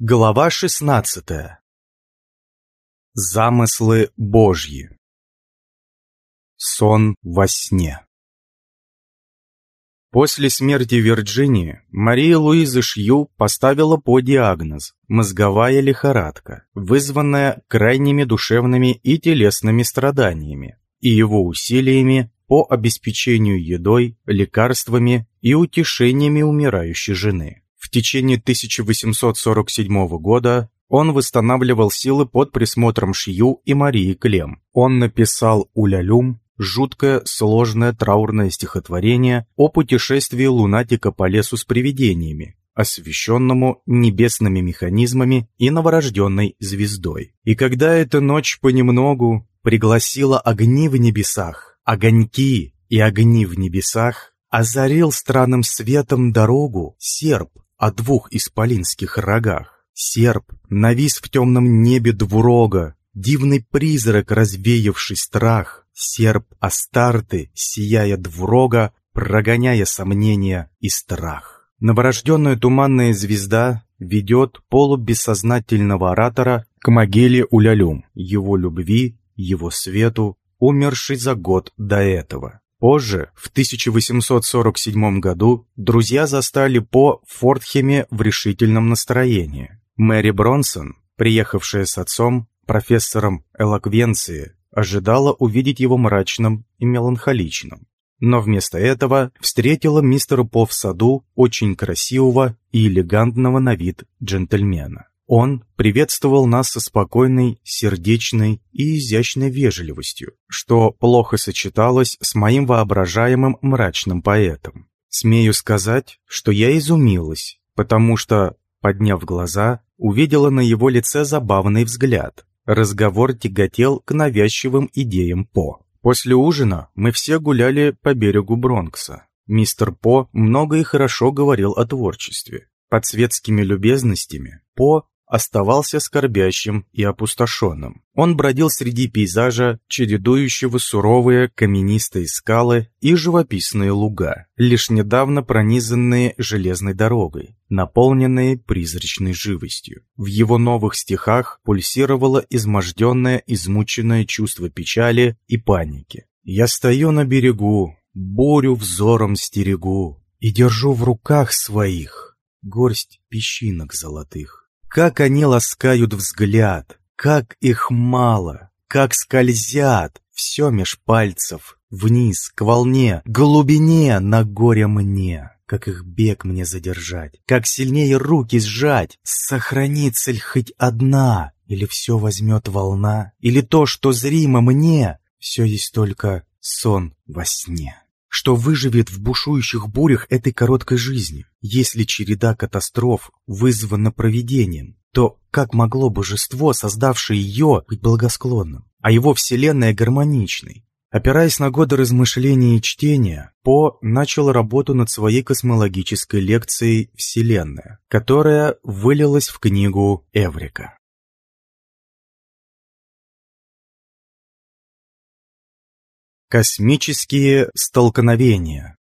Глава 16. Замыслы Божьи. Сон во сне. После смерти Вирджинии Мария Луиза Шью поставила по диагноз «мозговая лихорадка», вызванная крайними душевными и телесными страданиями и его усилиями по обеспечению едой, лекарствами и утешениями умирающей жены. В течение 1847 года он восстанавливал силы под присмотром Шью и Марии Клем. Он написал «Улялюм», жуткое, сложное траурное стихотворение о путешествии лунатика по лесу с привидениями, освещенному небесными механизмами и новорожденной звездой. И когда эта ночь понемногу пригласила огни в небесах, огоньки и огни в небесах, озарил странным светом дорогу серп, о двух исполинских рогах. Серп навис в темном небе двурога, дивный призрак, развеявший страх. Серп Астарты, сияя двурога, прогоняя сомнения и страх. Новорожденная туманная звезда ведет полубессознательного оратора к могиле Улялюм, его любви, его свету, умерший за год до этого. Позже, в 1847 году, друзья застали По в Фортхеме в решительном настроении. Мэри Бронсон, приехавшая с отцом, профессором элоквенции, ожидала увидеть его мрачным и меланхоличным. Но вместо этого встретила мистера По в саду очень красивого и элегантного на вид джентльмена. Он приветствовал нас со спокойной, сердечной и изящной вежливостью, что плохо сочеталось с моим воображаемым мрачным поэтом. Смею сказать, что я изумилась, потому что, подняв глаза, увидела на его лице забавный взгляд. Разговор тяготел к навязчивым идеям По. После ужина мы все гуляли по берегу Бронкса. Мистер По много и хорошо говорил о творчестве. Под светскими любезностями По оставался скорбящим и опустошенным. Он бродил среди пейзажа, чередующего суровые каменистые скалы и живописные луга, лишь недавно пронизанные железной дорогой, наполненные призрачной живостью. В его новых стихах пульсировало изможденное, измученное чувство печали и паники. «Я стою на берегу, бурю взором стерегу и держу в руках своих горсть песчинок золотых. Как они ласкают взгляд, как их мало, как скользят, все меж пальцев, вниз, к волне, глубине, на горе мне. Как их бег мне задержать, как сильнее руки сжать, сохранится ли хоть одна, или все возьмет волна, или то, что зримо мне, все есть только сон во сне что выживет в бушующих бурях этой короткой жизни. Если череда катастроф вызвана провидением, то как могло божество, создавшее ее, быть благосклонным, а его вселенная гармоничной? Опираясь на годы размышления и чтения, По начал работу над своей космологической лекцией «Вселенная», которая вылилась в книгу «Эврика». Космические столкновения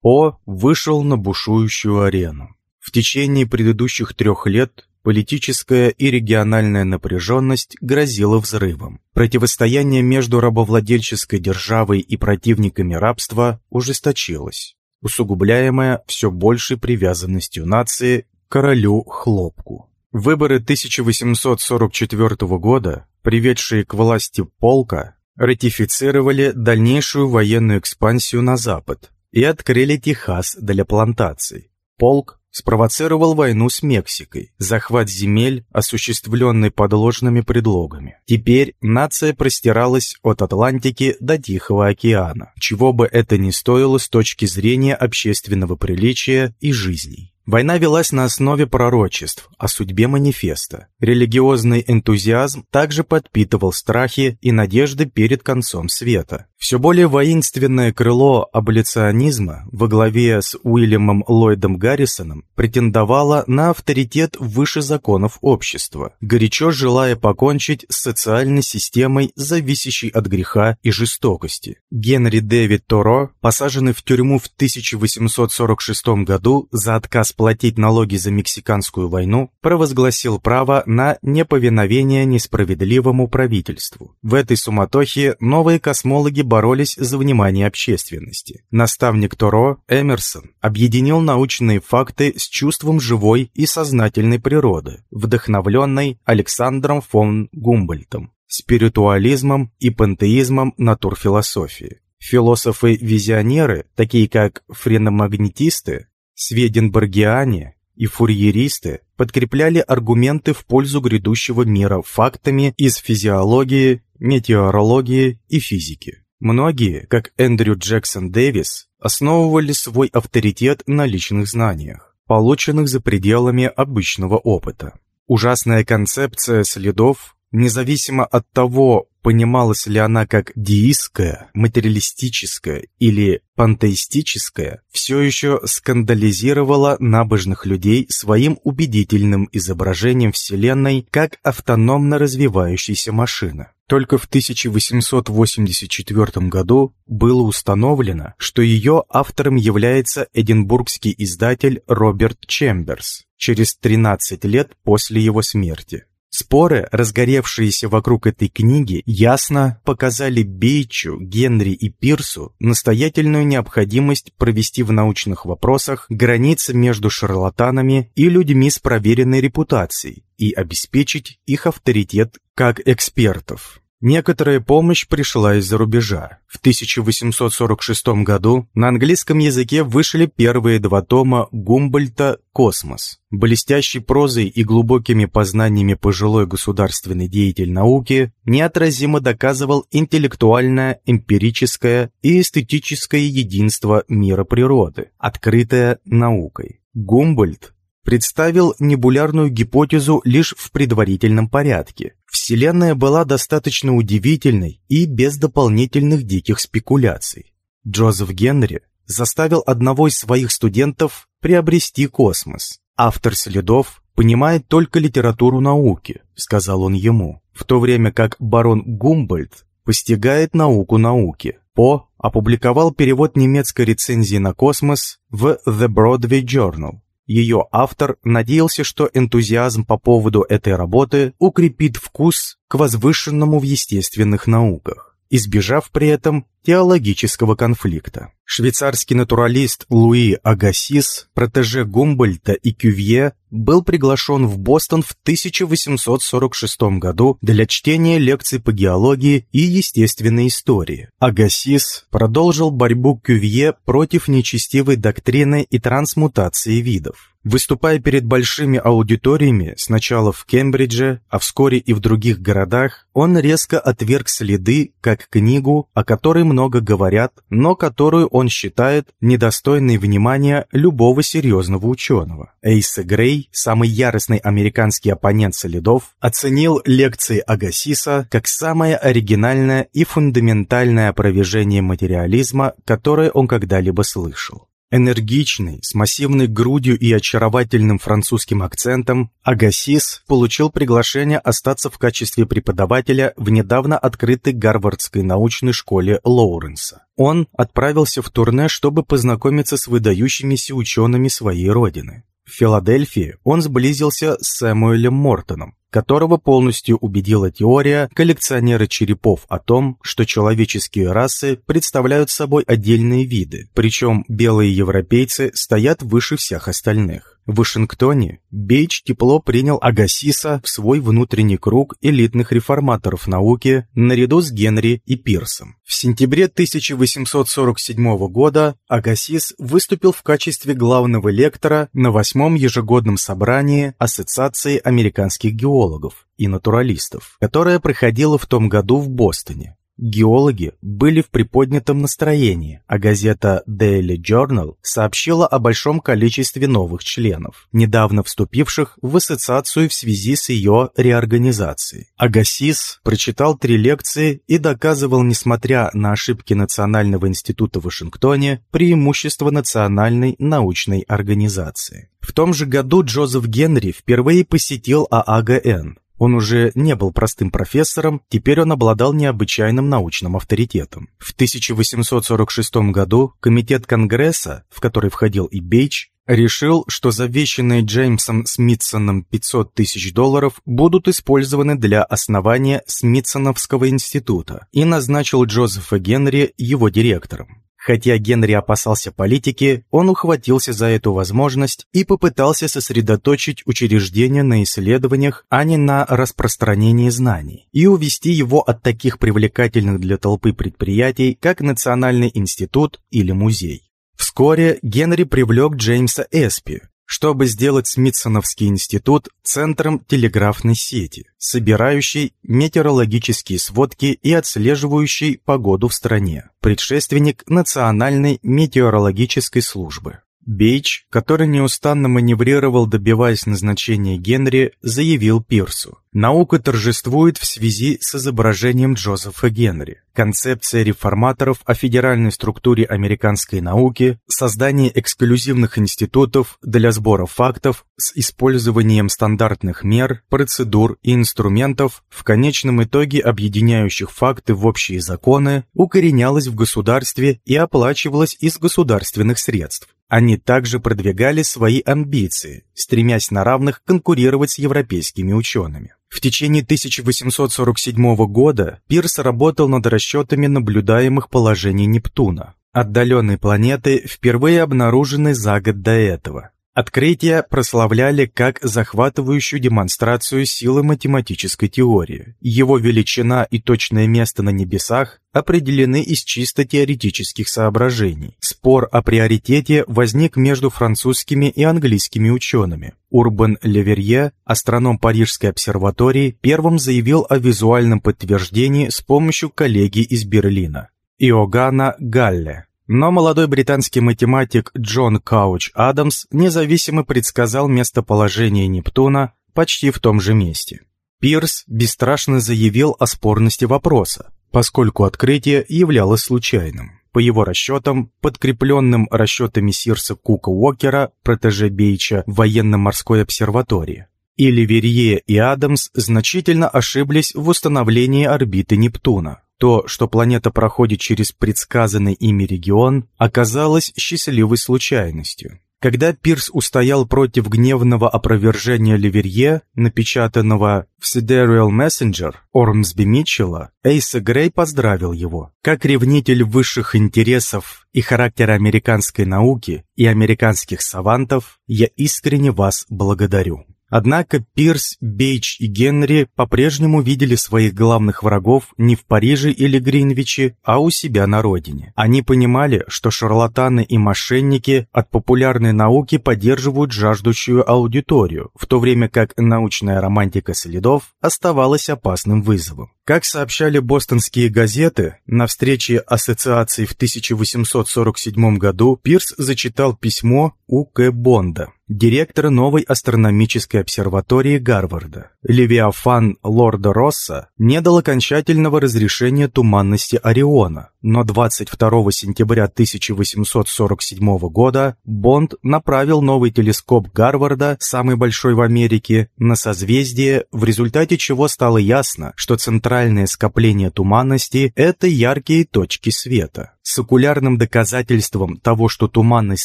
По вышел на бушующую арену. В течение предыдущих трех лет политическая и региональная напряженность грозила взрывом. Противостояние между рабовладельческой державой и противниками рабства ужесточилось, усугубляемое все большей привязанностью нации к королю Хлопку. Выборы 1844 года, приведшие к власти полка, ратифицировали дальнейшую военную экспансию на запад и открыли Техас для плантаций. Полк спровоцировал войну с Мексикой, захват земель, осуществленный под ложными предлогами. Теперь нация простиралась от Атлантики до Тихого океана, чего бы это ни стоило с точки зрения общественного приличия и жизней. Война велась на основе пророчеств о судьбе манифеста. Религиозный энтузиазм также подпитывал страхи и надежды перед концом света. Все более воинственное крыло аболиционизма во главе с Уильямом Ллойдом Гаррисоном претендовало на авторитет выше законов общества, горячо желая покончить с социальной системой, зависящей от греха и жестокости. Генри Дэвид Торо, посаженный в тюрьму в 1846 году за отказ платить налоги за Мексиканскую войну, провозгласил право на неповиновение несправедливому правительству. В этой суматохе новые космологи боролись за внимание общественности. Наставник Торо, Эмерсон, объединил научные факты с чувством живой и сознательной природы, вдохновленной Александром фон Гумбольтом, спиритуализмом и пантеизмом натурфилософии. Философы-визионеры, такие как френомагнетисты, сведенборгиане и фурьеристы, подкрепляли аргументы в пользу грядущего мира фактами из физиологии, метеорологии и физики. Многие, как Эндрю Джексон Дэвис, основывали свой авторитет на личных знаниях, полученных за пределами обычного опыта. Ужасная концепция следов Независимо от того, понималась ли она как деистская, материалистическая или пантеистическая, все еще скандализировала набожных людей своим убедительным изображением Вселенной как автономно развивающейся машины. Только в 1884 году было установлено, что ее автором является эдинбургский издатель Роберт Чемберс через 13 лет после его смерти. Споры, разгоревшиеся вокруг этой книги, ясно показали Бейчу, Генри и Пирсу настоятельную необходимость провести в научных вопросах границы между шарлатанами и людьми с проверенной репутацией и обеспечить их авторитет как экспертов. Некоторая помощь пришла из-за рубежа. В 1846 году на английском языке вышли первые два тома Гумбольта «Космос». Блестящей прозой и глубокими познаниями пожилой государственный деятель науки неотразимо доказывал интеллектуальное, эмпирическое и эстетическое единство мира природы, открытое наукой. Гумбольд представил небулярную гипотезу лишь в предварительном порядке. Вселенная была достаточно удивительной и без дополнительных диких спекуляций. Джозеф Генри заставил одного из своих студентов приобрести космос. Автор следов понимает только литературу науки, сказал он ему, в то время как барон Гумбольд постигает науку науки. По опубликовал перевод немецкой рецензии на космос в The Broadway Journal. Ее автор надеялся, что энтузиазм по поводу этой работы укрепит вкус к возвышенному в естественных науках, избежав при этом теологического конфликта. Швейцарский натуралист Луи Агасис, протеже Гумбольта и Кювье, был приглашен в Бостон в 1846 году для чтения лекций по геологии и естественной истории. Агасис продолжил борьбу Кювье против нечестивой доктрины и трансмутации видов. Выступая перед большими аудиториями, сначала в Кембридже, а вскоре и в других городах, он резко отверг следы как книгу, о которой много говорят, но которую он считает недостойной внимания любого серьезного ученого. Эйса Грей, самый яростный американский оппонент следов, оценил лекции Агасиса как самое оригинальное и фундаментальное опровержение материализма, которое он когда-либо слышал. Энергичный, с массивной грудью и очаровательным французским акцентом, Агасис получил приглашение остаться в качестве преподавателя в недавно открытой Гарвардской научной школе Лоуренса. Он отправился в турне, чтобы познакомиться с выдающимися учеными своей родины. В Филадельфии он сблизился с Сэмуэлем Мортоном, которого полностью убедила теория коллекционера черепов о том, что человеческие расы представляют собой отдельные виды, причем белые европейцы стоят выше всех остальных. В Вашингтоне Бейч тепло принял Агасиса в свой внутренний круг элитных реформаторов науки наряду с Генри и Пирсом. В сентябре 1847 года Агасис выступил в качестве главного лектора на восьмом ежегодном собрании Ассоциации американских геологов и натуралистов, которое проходило в том году в Бостоне. Геологи были в приподнятом настроении, а газета Daily Journal сообщила о большом количестве новых членов, недавно вступивших в ассоциацию в связи с ее реорганизацией. Агасис прочитал три лекции и доказывал, несмотря на ошибки Национального института в Вашингтоне, преимущество Национальной научной организации. В том же году Джозеф Генри впервые посетил ААГН, он уже не был простым профессором, теперь он обладал необычайным научным авторитетом. В 1846 году Комитет Конгресса, в который входил и Бейч, решил, что завещанные Джеймсом Смитсоном 500 тысяч долларов будут использованы для основания Смитсоновского института и назначил Джозефа Генри его директором. Хотя Генри опасался политики, он ухватился за эту возможность и попытался сосредоточить учреждение на исследованиях, а не на распространении знаний, и увести его от таких привлекательных для толпы предприятий, как Национальный институт или музей. Вскоре Генри привлек Джеймса Эспи, чтобы сделать Смитсоновский институт центром телеграфной сети, собирающей метеорологические сводки и отслеживающей погоду в стране, предшественник Национальной метеорологической службы. Бейч, который неустанно маневрировал, добиваясь назначения Генри, заявил Пирсу. Наука торжествует в связи с изображением Джозефа Генри. Концепция реформаторов о федеральной структуре американской науки, создание эксклюзивных институтов для сбора фактов с использованием стандартных мер, процедур и инструментов, в конечном итоге объединяющих факты в общие законы, укоренялась в государстве и оплачивалась из государственных средств. Они также продвигали свои амбиции, стремясь на равных конкурировать с европейскими учеными. В течение 1847 года Пирс работал над расчетами наблюдаемых положений Нептуна, отдаленной планеты, впервые обнаруженной за год до этого. Открытия прославляли как захватывающую демонстрацию силы математической теории. Его величина и точное место на небесах определены из чисто теоретических соображений. Спор о приоритете возник между французскими и английскими учеными. Урбан Леверье, астроном Парижской обсерватории, первым заявил о визуальном подтверждении с помощью коллеги из Берлина. Иоганна Галле но молодой британский математик Джон Кауч Адамс независимо предсказал местоположение Нептуна почти в том же месте. Пирс бесстрашно заявил о спорности вопроса, поскольку открытие являлось случайным. По его расчетам, подкрепленным расчетами Сирса Кука Уокера, протеже Бейча военно-морской обсерватории. И Ливерье и Адамс значительно ошиблись в установлении орбиты Нептуна. То, что планета проходит через предсказанный ими регион, оказалось счастливой случайностью. Когда Пирс устоял против гневного опровержения Ливерье, напечатанного в Sidereal Messenger Ормсби Митчелла, Эйса Грей поздравил его. Как ревнитель высших интересов и характера американской науки и американских савантов, я искренне вас благодарю. Однако Пирс, Бейч и Генри по-прежнему видели своих главных врагов не в Париже или Гринвиче, а у себя на родине. Они понимали, что шарлатаны и мошенники от популярной науки поддерживают жаждущую аудиторию, в то время как научная романтика следов оставалась опасным вызовом. Как сообщали бостонские газеты, на встрече ассоциации в 1847 году Пирс зачитал письмо У. К. Бонда, директора новой астрономической обсерватории Гарварда. Левиафан Лорда Росса не дал окончательного разрешения туманности Ориона, но 22 сентября 1847 года Бонд направил новый телескоп Гарварда, самый большой в Америке, на созвездие, в результате чего стало ясно, что центральное скопление туманности – это яркие точки света. С окулярным доказательством того, что туманность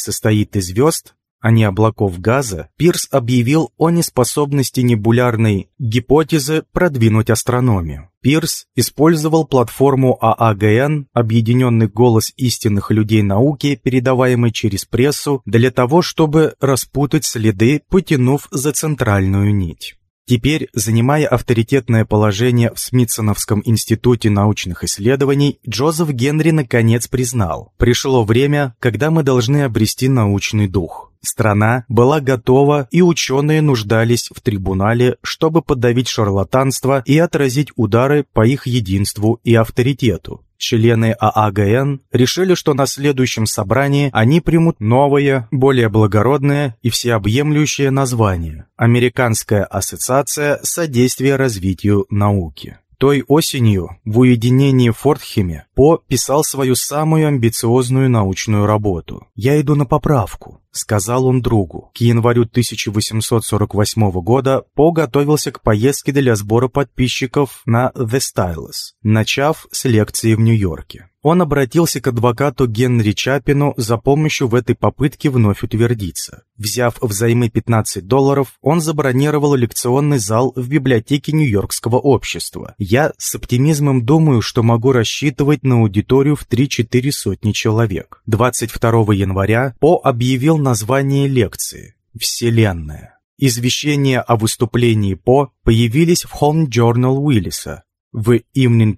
состоит из звезд, а не облаков газа, Пирс объявил о неспособности небулярной гипотезы продвинуть астрономию. Пирс использовал платформу ААГН, объединенный голос истинных людей науки, передаваемый через прессу, для того, чтобы распутать следы, потянув за центральную нить. Теперь, занимая авторитетное положение в Смитсоновском институте научных исследований, Джозеф Генри наконец признал, пришло время, когда мы должны обрести научный дух. Страна была готова, и ученые нуждались в трибунале, чтобы подавить шарлатанство и отразить удары по их единству и авторитету. Члены ААГН решили, что на следующем собрании они примут новое, более благородное и всеобъемлющее название – Американская ассоциация содействия развитию науки. Той осенью в уединении Фортхеме По писал свою самую амбициозную научную работу. «Я иду на поправку», — сказал он другу. К январю 1848 года По готовился к поездке для сбора подписчиков на The Stylus, начав с лекции в Нью-Йорке. Он обратился к адвокату Генри Чапину за помощью в этой попытке вновь утвердиться. Взяв взаймы 15 долларов, он забронировал лекционный зал в библиотеке Нью-Йоркского общества. «Я с оптимизмом думаю, что могу рассчитывать на аудиторию в 3-4 сотни человек». 22 января По объявил название лекции «Вселенная». Извещения о выступлении По появились в Home Journal Уиллиса, в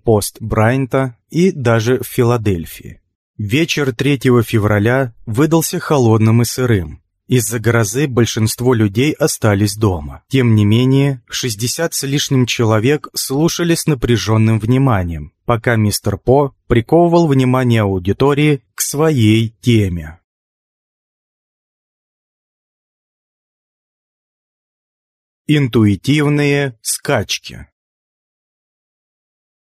Post Брайанта и даже в Филадельфии. Вечер 3 февраля выдался холодным и сырым. Из-за грозы большинство людей остались дома. Тем не менее, 60 с лишним человек слушали с напряженным вниманием, пока мистер По приковывал внимание аудитории к своей теме. Интуитивные скачки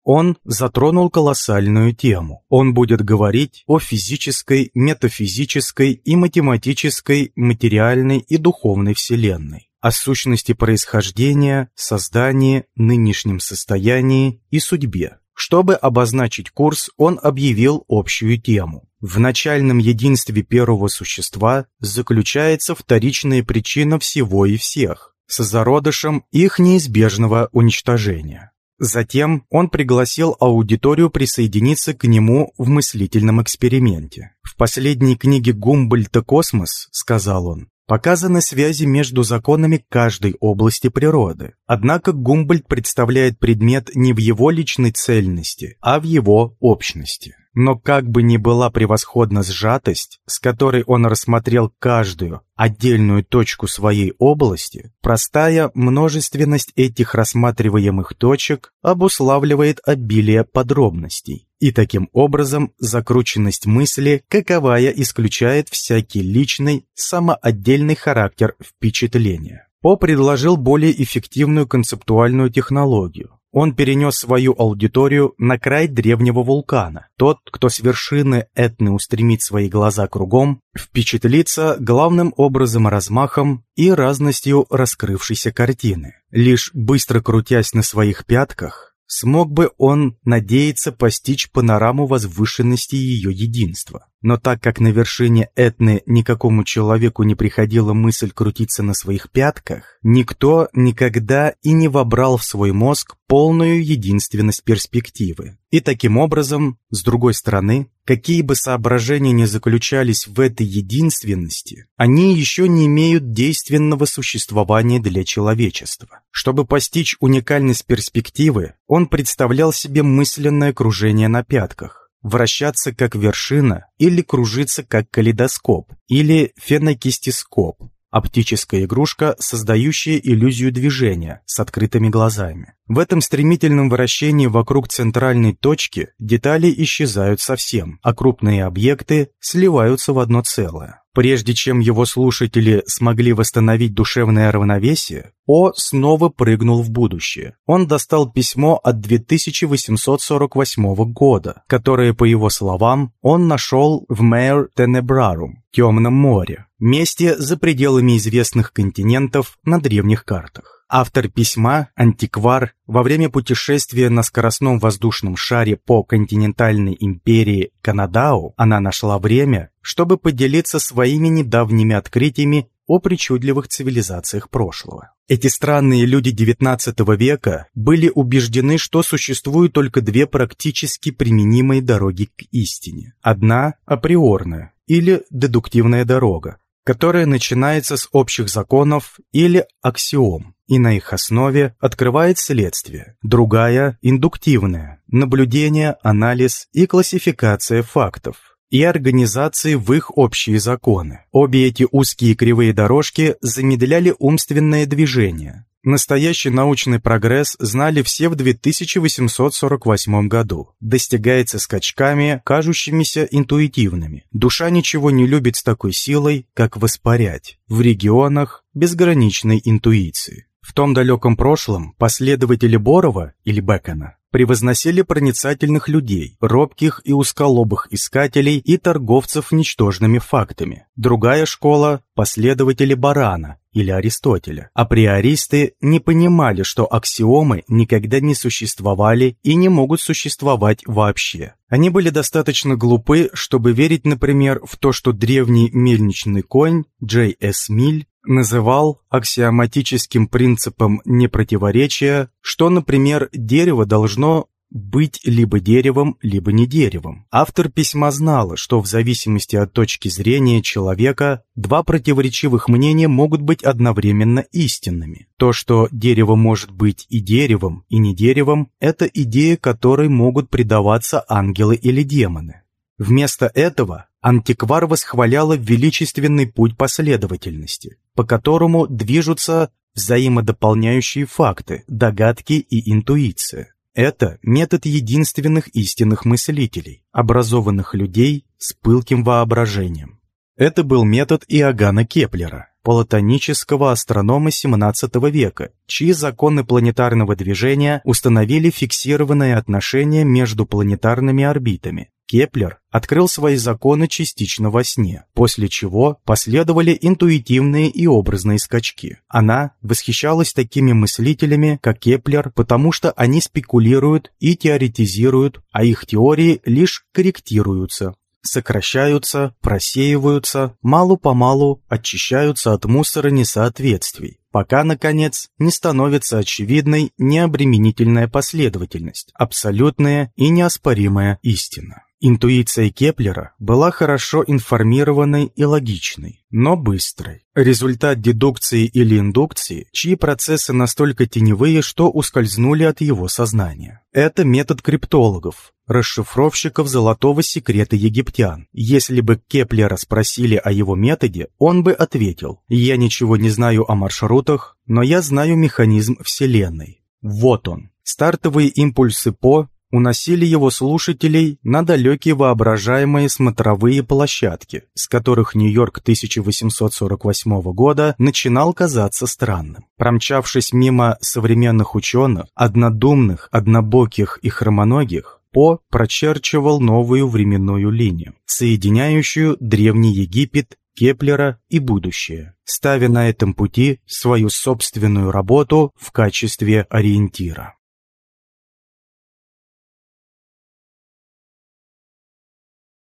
он затронул колоссальную тему. Он будет говорить о физической, метафизической и математической, материальной и духовной вселенной, о сущности происхождения, создании, нынешнем состоянии и судьбе. Чтобы обозначить курс, он объявил общую тему. В начальном единстве первого существа заключается вторичная причина всего и всех, с зародышем их неизбежного уничтожения. Затем он пригласил аудиторию присоединиться к нему в мыслительном эксперименте. В последней книге Гумбольта «Космос», сказал он, показаны связи между законами каждой области природы. Однако Гумбольд представляет предмет не в его личной цельности, а в его общности. Но как бы ни была превосходна сжатость, с которой он рассмотрел каждую отдельную точку своей области, простая множественность этих рассматриваемых точек обуславливает обилие подробностей. И таким образом закрученность мысли, каковая исключает всякий личный, самоотдельный характер впечатления. По предложил более эффективную концептуальную технологию, он перенес свою аудиторию на край древнего вулкана. Тот, кто с вершины Этны устремит свои глаза кругом, впечатлится главным образом размахом и разностью раскрывшейся картины. Лишь быстро крутясь на своих пятках, смог бы он надеяться постичь панораму возвышенности ее единства. Но так как на вершине Этны никакому человеку не приходила мысль крутиться на своих пятках, никто никогда и не вобрал в свой мозг полную единственность перспективы. И таким образом, с другой стороны, какие бы соображения ни заключались в этой единственности, они еще не имеют действенного существования для человечества. Чтобы постичь уникальность перспективы, он представлял себе мысленное кружение на пятках, вращаться как вершина или кружиться как калейдоскоп или фенокистископ, оптическая игрушка, создающая иллюзию движения с открытыми глазами. В этом стремительном вращении вокруг центральной точки детали исчезают совсем, а крупные объекты сливаются в одно целое. Прежде чем его слушатели смогли восстановить душевное равновесие, О снова прыгнул в будущее. Он достал письмо от 2848 года, которое, по его словам, он нашел в Мэр Тенебрарум, Темном море, месте за пределами известных континентов на древних картах. Автор письма, антиквар, во время путешествия на скоростном воздушном шаре по континентальной империи Канадау она нашла время, чтобы поделиться своими недавними открытиями о причудливых цивилизациях прошлого. Эти странные люди XIX века были убеждены, что существуют только две практически применимые дороги к истине. Одна – априорная или дедуктивная дорога, которая начинается с общих законов или аксиом, и на их основе открывает следствие. Другая – индуктивная – наблюдение, анализ и классификация фактов и организации в их общие законы. Обе эти узкие кривые дорожки замедляли умственное движение, Настоящий научный прогресс знали все в 2848 году. Достигается скачками, кажущимися интуитивными. Душа ничего не любит с такой силой, как воспарять. В регионах безграничной интуиции. В том далеком прошлом последователи Борова или Бекона превозносили проницательных людей, робких и узколобых искателей и торговцев ничтожными фактами. Другая школа – последователи Барана или Аристотеля. Априористы не понимали, что аксиомы никогда не существовали и не могут существовать вообще. Они были достаточно глупы, чтобы верить, например, в то, что древний мельничный конь Джей С. Миль называл аксиоматическим принципом непротиворечия, что, например, дерево должно быть либо деревом, либо не деревом. Автор письма знала, что в зависимости от точки зрения человека два противоречивых мнения могут быть одновременно истинными. То, что дерево может быть и деревом, и не деревом, это идея, которой могут предаваться ангелы или демоны. Вместо этого антиквар восхваляла величественный путь последовательности, по которому движутся взаимодополняющие факты, догадки и интуиция. Это метод единственных истинных мыслителей, образованных людей с пылким воображением. Это был метод Иоганна Кеплера, платонического астронома XVII века, чьи законы планетарного движения установили фиксированное отношение между планетарными орбитами, Кеплер открыл свои законы частично во сне, после чего последовали интуитивные и образные скачки. Она восхищалась такими мыслителями, как Кеплер, потому что они спекулируют и теоретизируют, а их теории лишь корректируются, сокращаются, просеиваются, малу-помалу очищаются от мусора несоответствий, пока, наконец, не становится очевидной необременительная последовательность, абсолютная и неоспоримая истина. Интуиция Кеплера была хорошо информированной и логичной, но быстрой. Результат дедукции или индукции, чьи процессы настолько теневые, что ускользнули от его сознания. Это метод криптологов, расшифровщиков золотого секрета египтян. Если бы Кеплера спросили о его методе, он бы ответил «Я ничего не знаю о маршрутах, но я знаю механизм Вселенной». Вот он. Стартовые импульсы По уносили его слушателей на далекие воображаемые смотровые площадки, с которых Нью-Йорк 1848 года начинал казаться странным. Промчавшись мимо современных ученых, однодумных, однобоких и хромоногих, по прочерчивал новую временную линию, соединяющую Древний Египет Кеплера и будущее, ставя на этом пути свою собственную работу в качестве ориентира.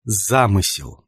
Замысел.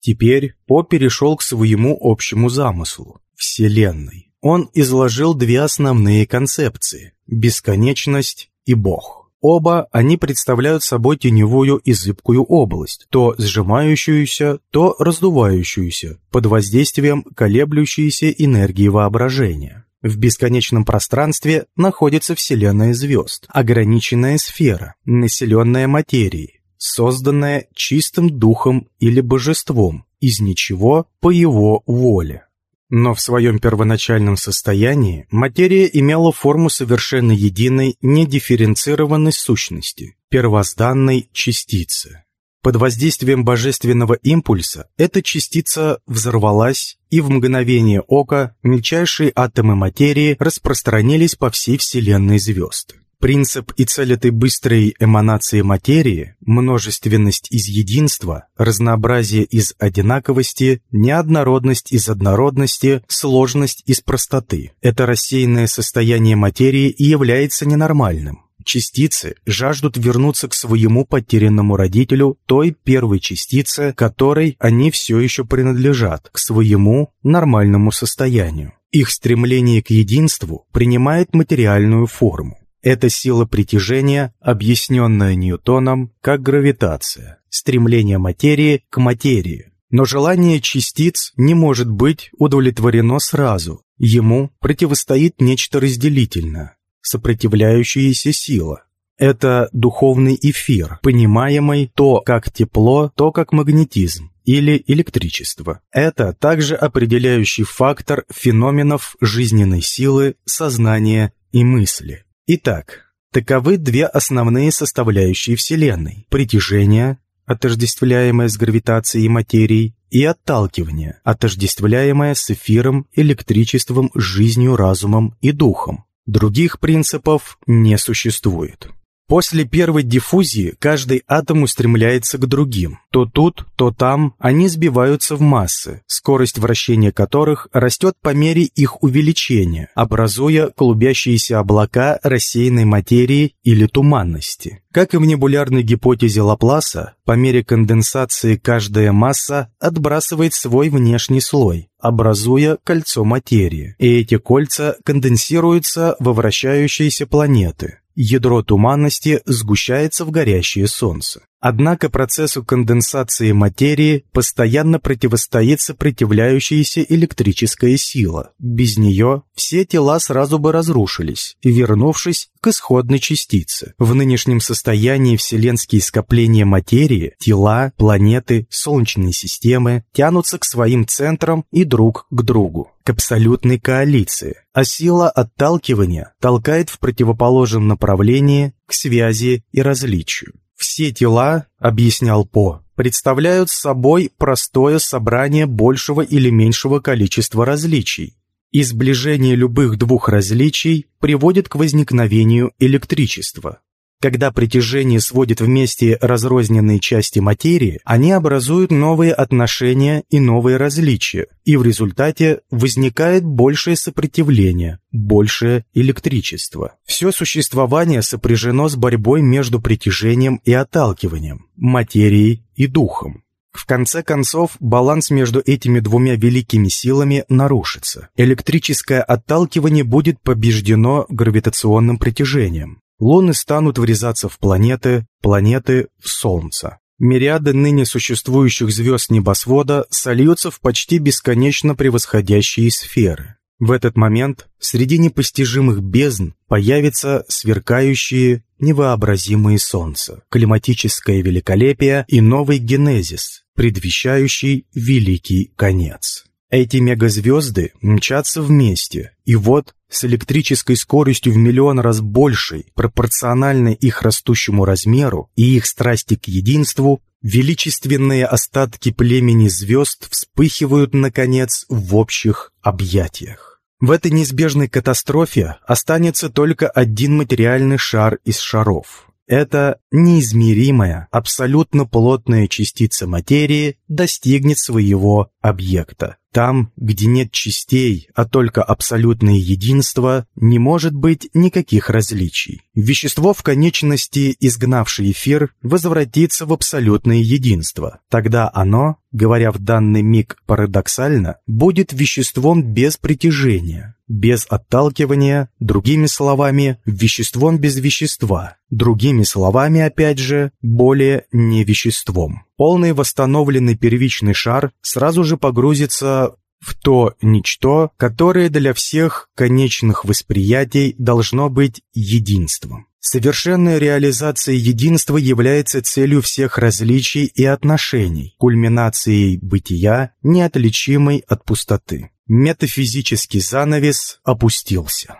Теперь По перешел к своему общему замыслу – Вселенной. Он изложил две основные концепции – бесконечность и Бог. Оба они представляют собой теневую и зыбкую область, то сжимающуюся, то раздувающуюся, под воздействием колеблющейся энергии воображения. В бесконечном пространстве находится Вселенная звезд, ограниченная сфера, населенная материей, созданное чистым духом или божеством, из ничего по его воле. Но в своем первоначальном состоянии материя имела форму совершенно единой, недифференцированной сущности, первозданной частицы. Под воздействием божественного импульса эта частица взорвалась, и в мгновение ока мельчайшие атомы материи распространились по всей Вселенной звезд. Принцип и цель этой быстрой эманации материи, множественность из единства, разнообразие из одинаковости, неоднородность из однородности, сложность из простоты. Это рассеянное состояние материи и является ненормальным. Частицы жаждут вернуться к своему потерянному родителю, той первой частице, которой они все еще принадлежат, к своему нормальному состоянию. Их стремление к единству принимает материальную форму. Это сила притяжения, объясненная Ньютоном как гравитация, стремление материи к материи. Но желание частиц не может быть удовлетворено сразу. Ему противостоит нечто разделительное, сопротивляющаяся сила. Это духовный эфир, понимаемый то как тепло, то как магнетизм или электричество. Это также определяющий фактор феноменов жизненной силы, сознания и мысли. Итак, таковы две основные составляющие Вселенной – притяжение, отождествляемое с гравитацией и материей, и отталкивание, отождествляемое с эфиром, электричеством, жизнью, разумом и духом. Других принципов не существует. После первой диффузии каждый атом устремляется к другим. То тут, то там они сбиваются в массы, скорость вращения которых растет по мере их увеличения, образуя клубящиеся облака рассеянной материи или туманности. Как и в небулярной гипотезе Лапласа, по мере конденсации каждая масса отбрасывает свой внешний слой, образуя кольцо материи, и эти кольца конденсируются во вращающиеся планеты. Ядро туманности сгущается в горящее солнце. Однако процессу конденсации материи постоянно противостоит сопротивляющаяся электрическая сила. Без нее все тела сразу бы разрушились, вернувшись к исходной частице. В нынешнем состоянии вселенские скопления материи, тела, планеты, солнечные системы тянутся к своим центрам и друг к другу, к абсолютной коалиции, а сила отталкивания толкает в противоположном направлении к связи и различию. Все тела, объяснял По, представляют собой простое собрание большего или меньшего количества различий. И сближение любых двух различий приводит к возникновению электричества. Когда притяжение сводит вместе разрозненные части материи, они образуют новые отношения и новые различия, и в результате возникает большее сопротивление, большее электричество. Все существование сопряжено с борьбой между притяжением и отталкиванием, материей и духом. В конце концов, баланс между этими двумя великими силами нарушится. Электрическое отталкивание будет побеждено гравитационным притяжением. Луны станут врезаться в планеты, планеты — в Солнце. Мириады ныне существующих звезд небосвода сольются в почти бесконечно превосходящие сферы. В этот момент среди непостижимых бездн появятся сверкающие невообразимые солнца, климатическое великолепие и новый генезис, предвещающий великий конец. Эти мегазвезды мчатся вместе, и вот с электрической скоростью в миллион раз большей, пропорциональной их растущему размеру и их страсти к единству, величественные остатки племени звезд вспыхивают, наконец, в общих объятиях. В этой неизбежной катастрофе останется только один материальный шар из шаров. Эта неизмеримая, абсолютно плотная частица материи достигнет своего объекта. Там, где нет частей, а только абсолютное единство, не может быть никаких различий. Вещество в конечности, изгнавшее эфир, возвратится в абсолютное единство. Тогда оно, говоря в данный миг парадоксально, будет веществом без притяжения, без отталкивания, другими словами, веществом без вещества, другими словами, опять же, более не веществом полный восстановленный первичный шар сразу же погрузится в то ничто, которое для всех конечных восприятий должно быть единством. Совершенная реализация единства является целью всех различий и отношений, кульминацией бытия, неотличимой от пустоты. Метафизический занавес опустился.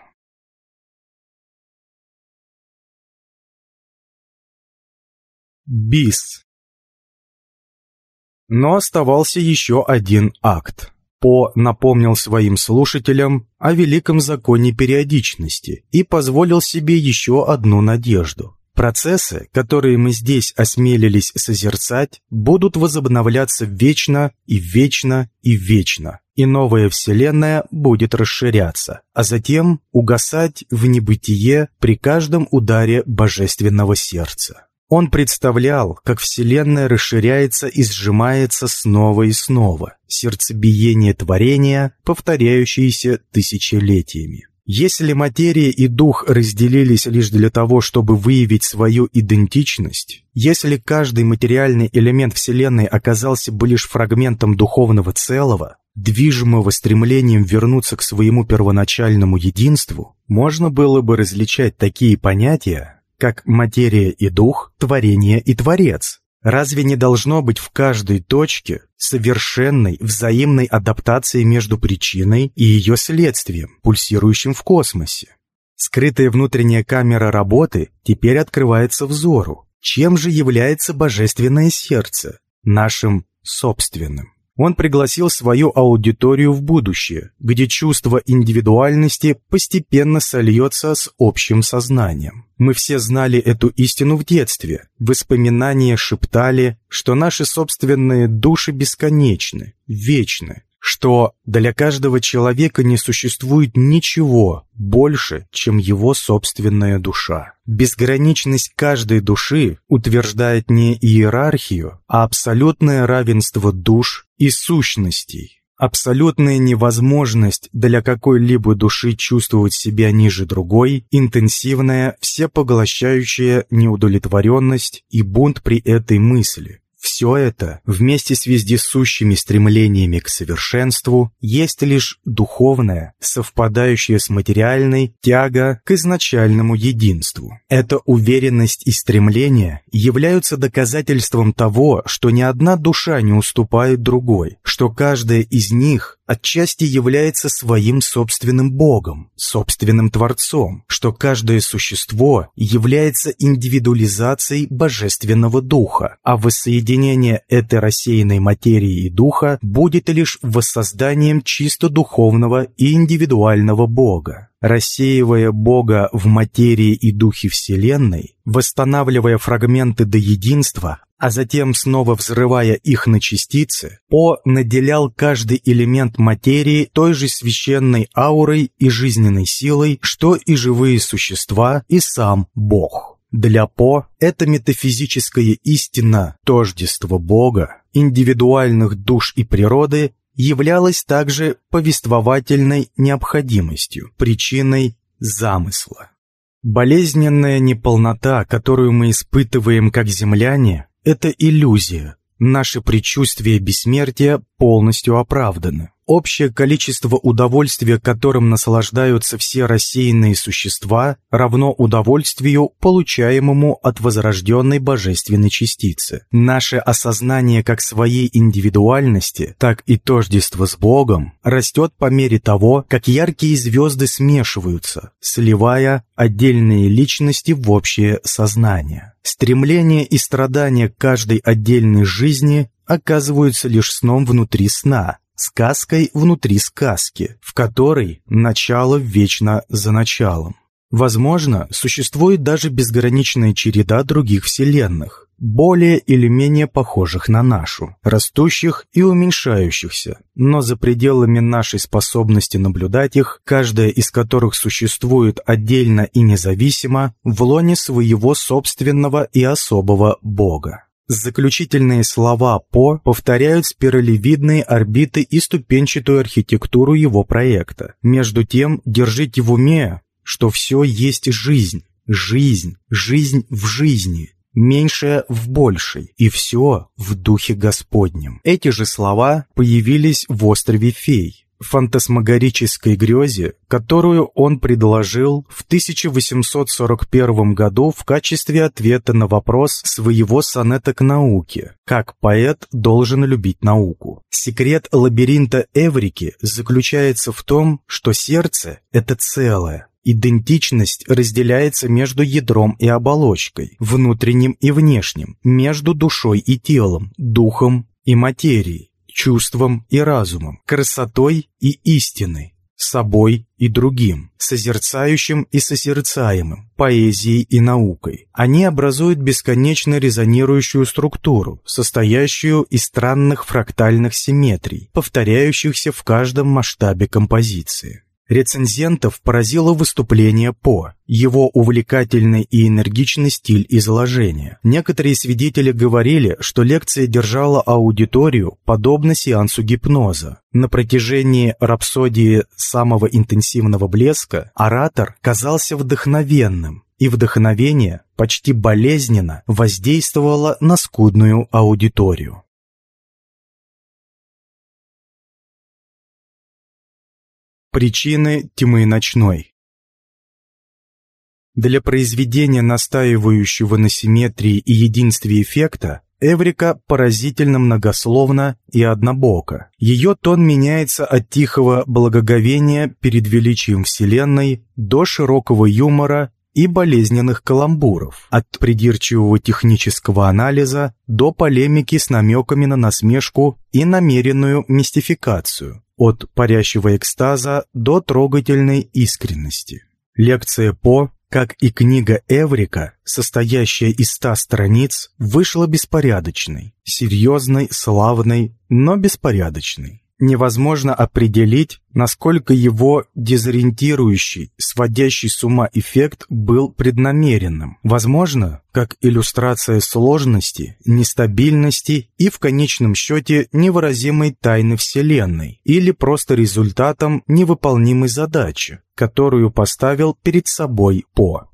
Бис но оставался еще один акт. По напомнил своим слушателям о великом законе периодичности и позволил себе еще одну надежду. Процессы, которые мы здесь осмелились созерцать, будут возобновляться вечно и вечно и вечно, и новая Вселенная будет расширяться, а затем угасать в небытие при каждом ударе божественного сердца. Он представлял, как Вселенная расширяется и сжимается снова и снова, сердцебиение творения, повторяющееся тысячелетиями. Если материя и дух разделились лишь для того, чтобы выявить свою идентичность, если каждый материальный элемент Вселенной оказался бы лишь фрагментом духовного целого, движимого стремлением вернуться к своему первоначальному единству, можно было бы различать такие понятия, как материя и дух, творение и творец. Разве не должно быть в каждой точке совершенной взаимной адаптации между причиной и ее следствием, пульсирующим в космосе? Скрытая внутренняя камера работы теперь открывается взору. Чем же является божественное сердце? Нашим собственным. Он пригласил свою аудиторию в будущее, где чувство индивидуальности постепенно сольется с общим сознанием. Мы все знали эту истину в детстве. Воспоминания шептали, что наши собственные души бесконечны, вечны, что для каждого человека не существует ничего больше, чем его собственная душа. Безграничность каждой души утверждает не иерархию, а абсолютное равенство душ и сущностей. Абсолютная невозможность для какой-либо души чувствовать себя ниже другой, интенсивная, всепоглощающая неудовлетворенность и бунт при этой мысли, все это, вместе с вездесущими стремлениями к совершенству, есть лишь духовная, совпадающая с материальной, тяга к изначальному единству. Эта уверенность и стремление являются доказательством того, что ни одна душа не уступает другой, что каждая из них отчасти является своим собственным Богом, собственным Творцом, что каждое существо является индивидуализацией Божественного Духа, а воссоединение этой рассеянной материи и духа будет лишь воссозданием чисто духовного и индивидуального Бога рассеивая Бога в материи и духе Вселенной, восстанавливая фрагменты до единства, а затем снова взрывая их на частицы, По наделял каждый элемент материи той же священной аурой и жизненной силой, что и живые существа, и сам Бог. Для По это метафизическая истина тождества Бога, индивидуальных душ и природы являлась также повествовательной необходимостью, причиной замысла. Болезненная неполнота, которую мы испытываем как земляне, это иллюзия. Наши предчувствия бессмертия полностью оправданы. Общее количество удовольствия, которым наслаждаются все рассеянные существа, равно удовольствию, получаемому от возрожденной божественной частицы. Наше осознание как своей индивидуальности, так и тождества с Богом растет по мере того, как яркие звезды смешиваются, сливая отдельные личности в общее сознание. Стремление и страдания каждой отдельной жизни оказываются лишь сном внутри сна, сказкой внутри сказки, в которой начало вечно за началом. Возможно, существует даже безграничная череда других вселенных, более или менее похожих на нашу, растущих и уменьшающихся, но за пределами нашей способности наблюдать их, каждая из которых существует отдельно и независимо в лоне своего собственного и особого Бога. Заключительные слова По повторяют спиралевидные орбиты и ступенчатую архитектуру его проекта. Между тем, держите в уме, что все есть жизнь, жизнь, жизнь в жизни, меньшее в большей, и все в Духе Господнем. Эти же слова появились в острове Фей фантасмагорической грезе, которую он предложил в 1841 году в качестве ответа на вопрос своего сонета к науке «Как поэт должен любить науку?». Секрет лабиринта Эврики заключается в том, что сердце – это целое, Идентичность разделяется между ядром и оболочкой, внутренним и внешним, между душой и телом, духом и материей чувством и разумом, красотой и истиной, собой и другим, созерцающим и созерцаемым, поэзией и наукой. Они образуют бесконечно резонирующую структуру, состоящую из странных фрактальных симметрий, повторяющихся в каждом масштабе композиции. Рецензентов поразило выступление По, его увлекательный и энергичный стиль изложения. Некоторые свидетели говорили, что лекция держала аудиторию подобно сеансу гипноза. На протяжении рапсодии самого интенсивного блеска оратор казался вдохновенным, и вдохновение почти болезненно воздействовало на скудную аудиторию. Причины тьмы ночной Для произведения настаивающего на симметрии и единстве эффекта Эврика поразительно многословна и однобока. Ее тон меняется от тихого благоговения перед величием Вселенной до широкого юмора и болезненных каламбуров, от придирчивого технического анализа до полемики с намеками на насмешку и намеренную мистификацию, от парящего экстаза до трогательной искренности. Лекция По, как и книга Эврика, состоящая из ста страниц, вышла беспорядочной, серьезной, славной, но беспорядочной невозможно определить, насколько его дезориентирующий, сводящий с ума эффект был преднамеренным. Возможно, как иллюстрация сложности, нестабильности и, в конечном счете, невыразимой тайны Вселенной, или просто результатом невыполнимой задачи, которую поставил перед собой По.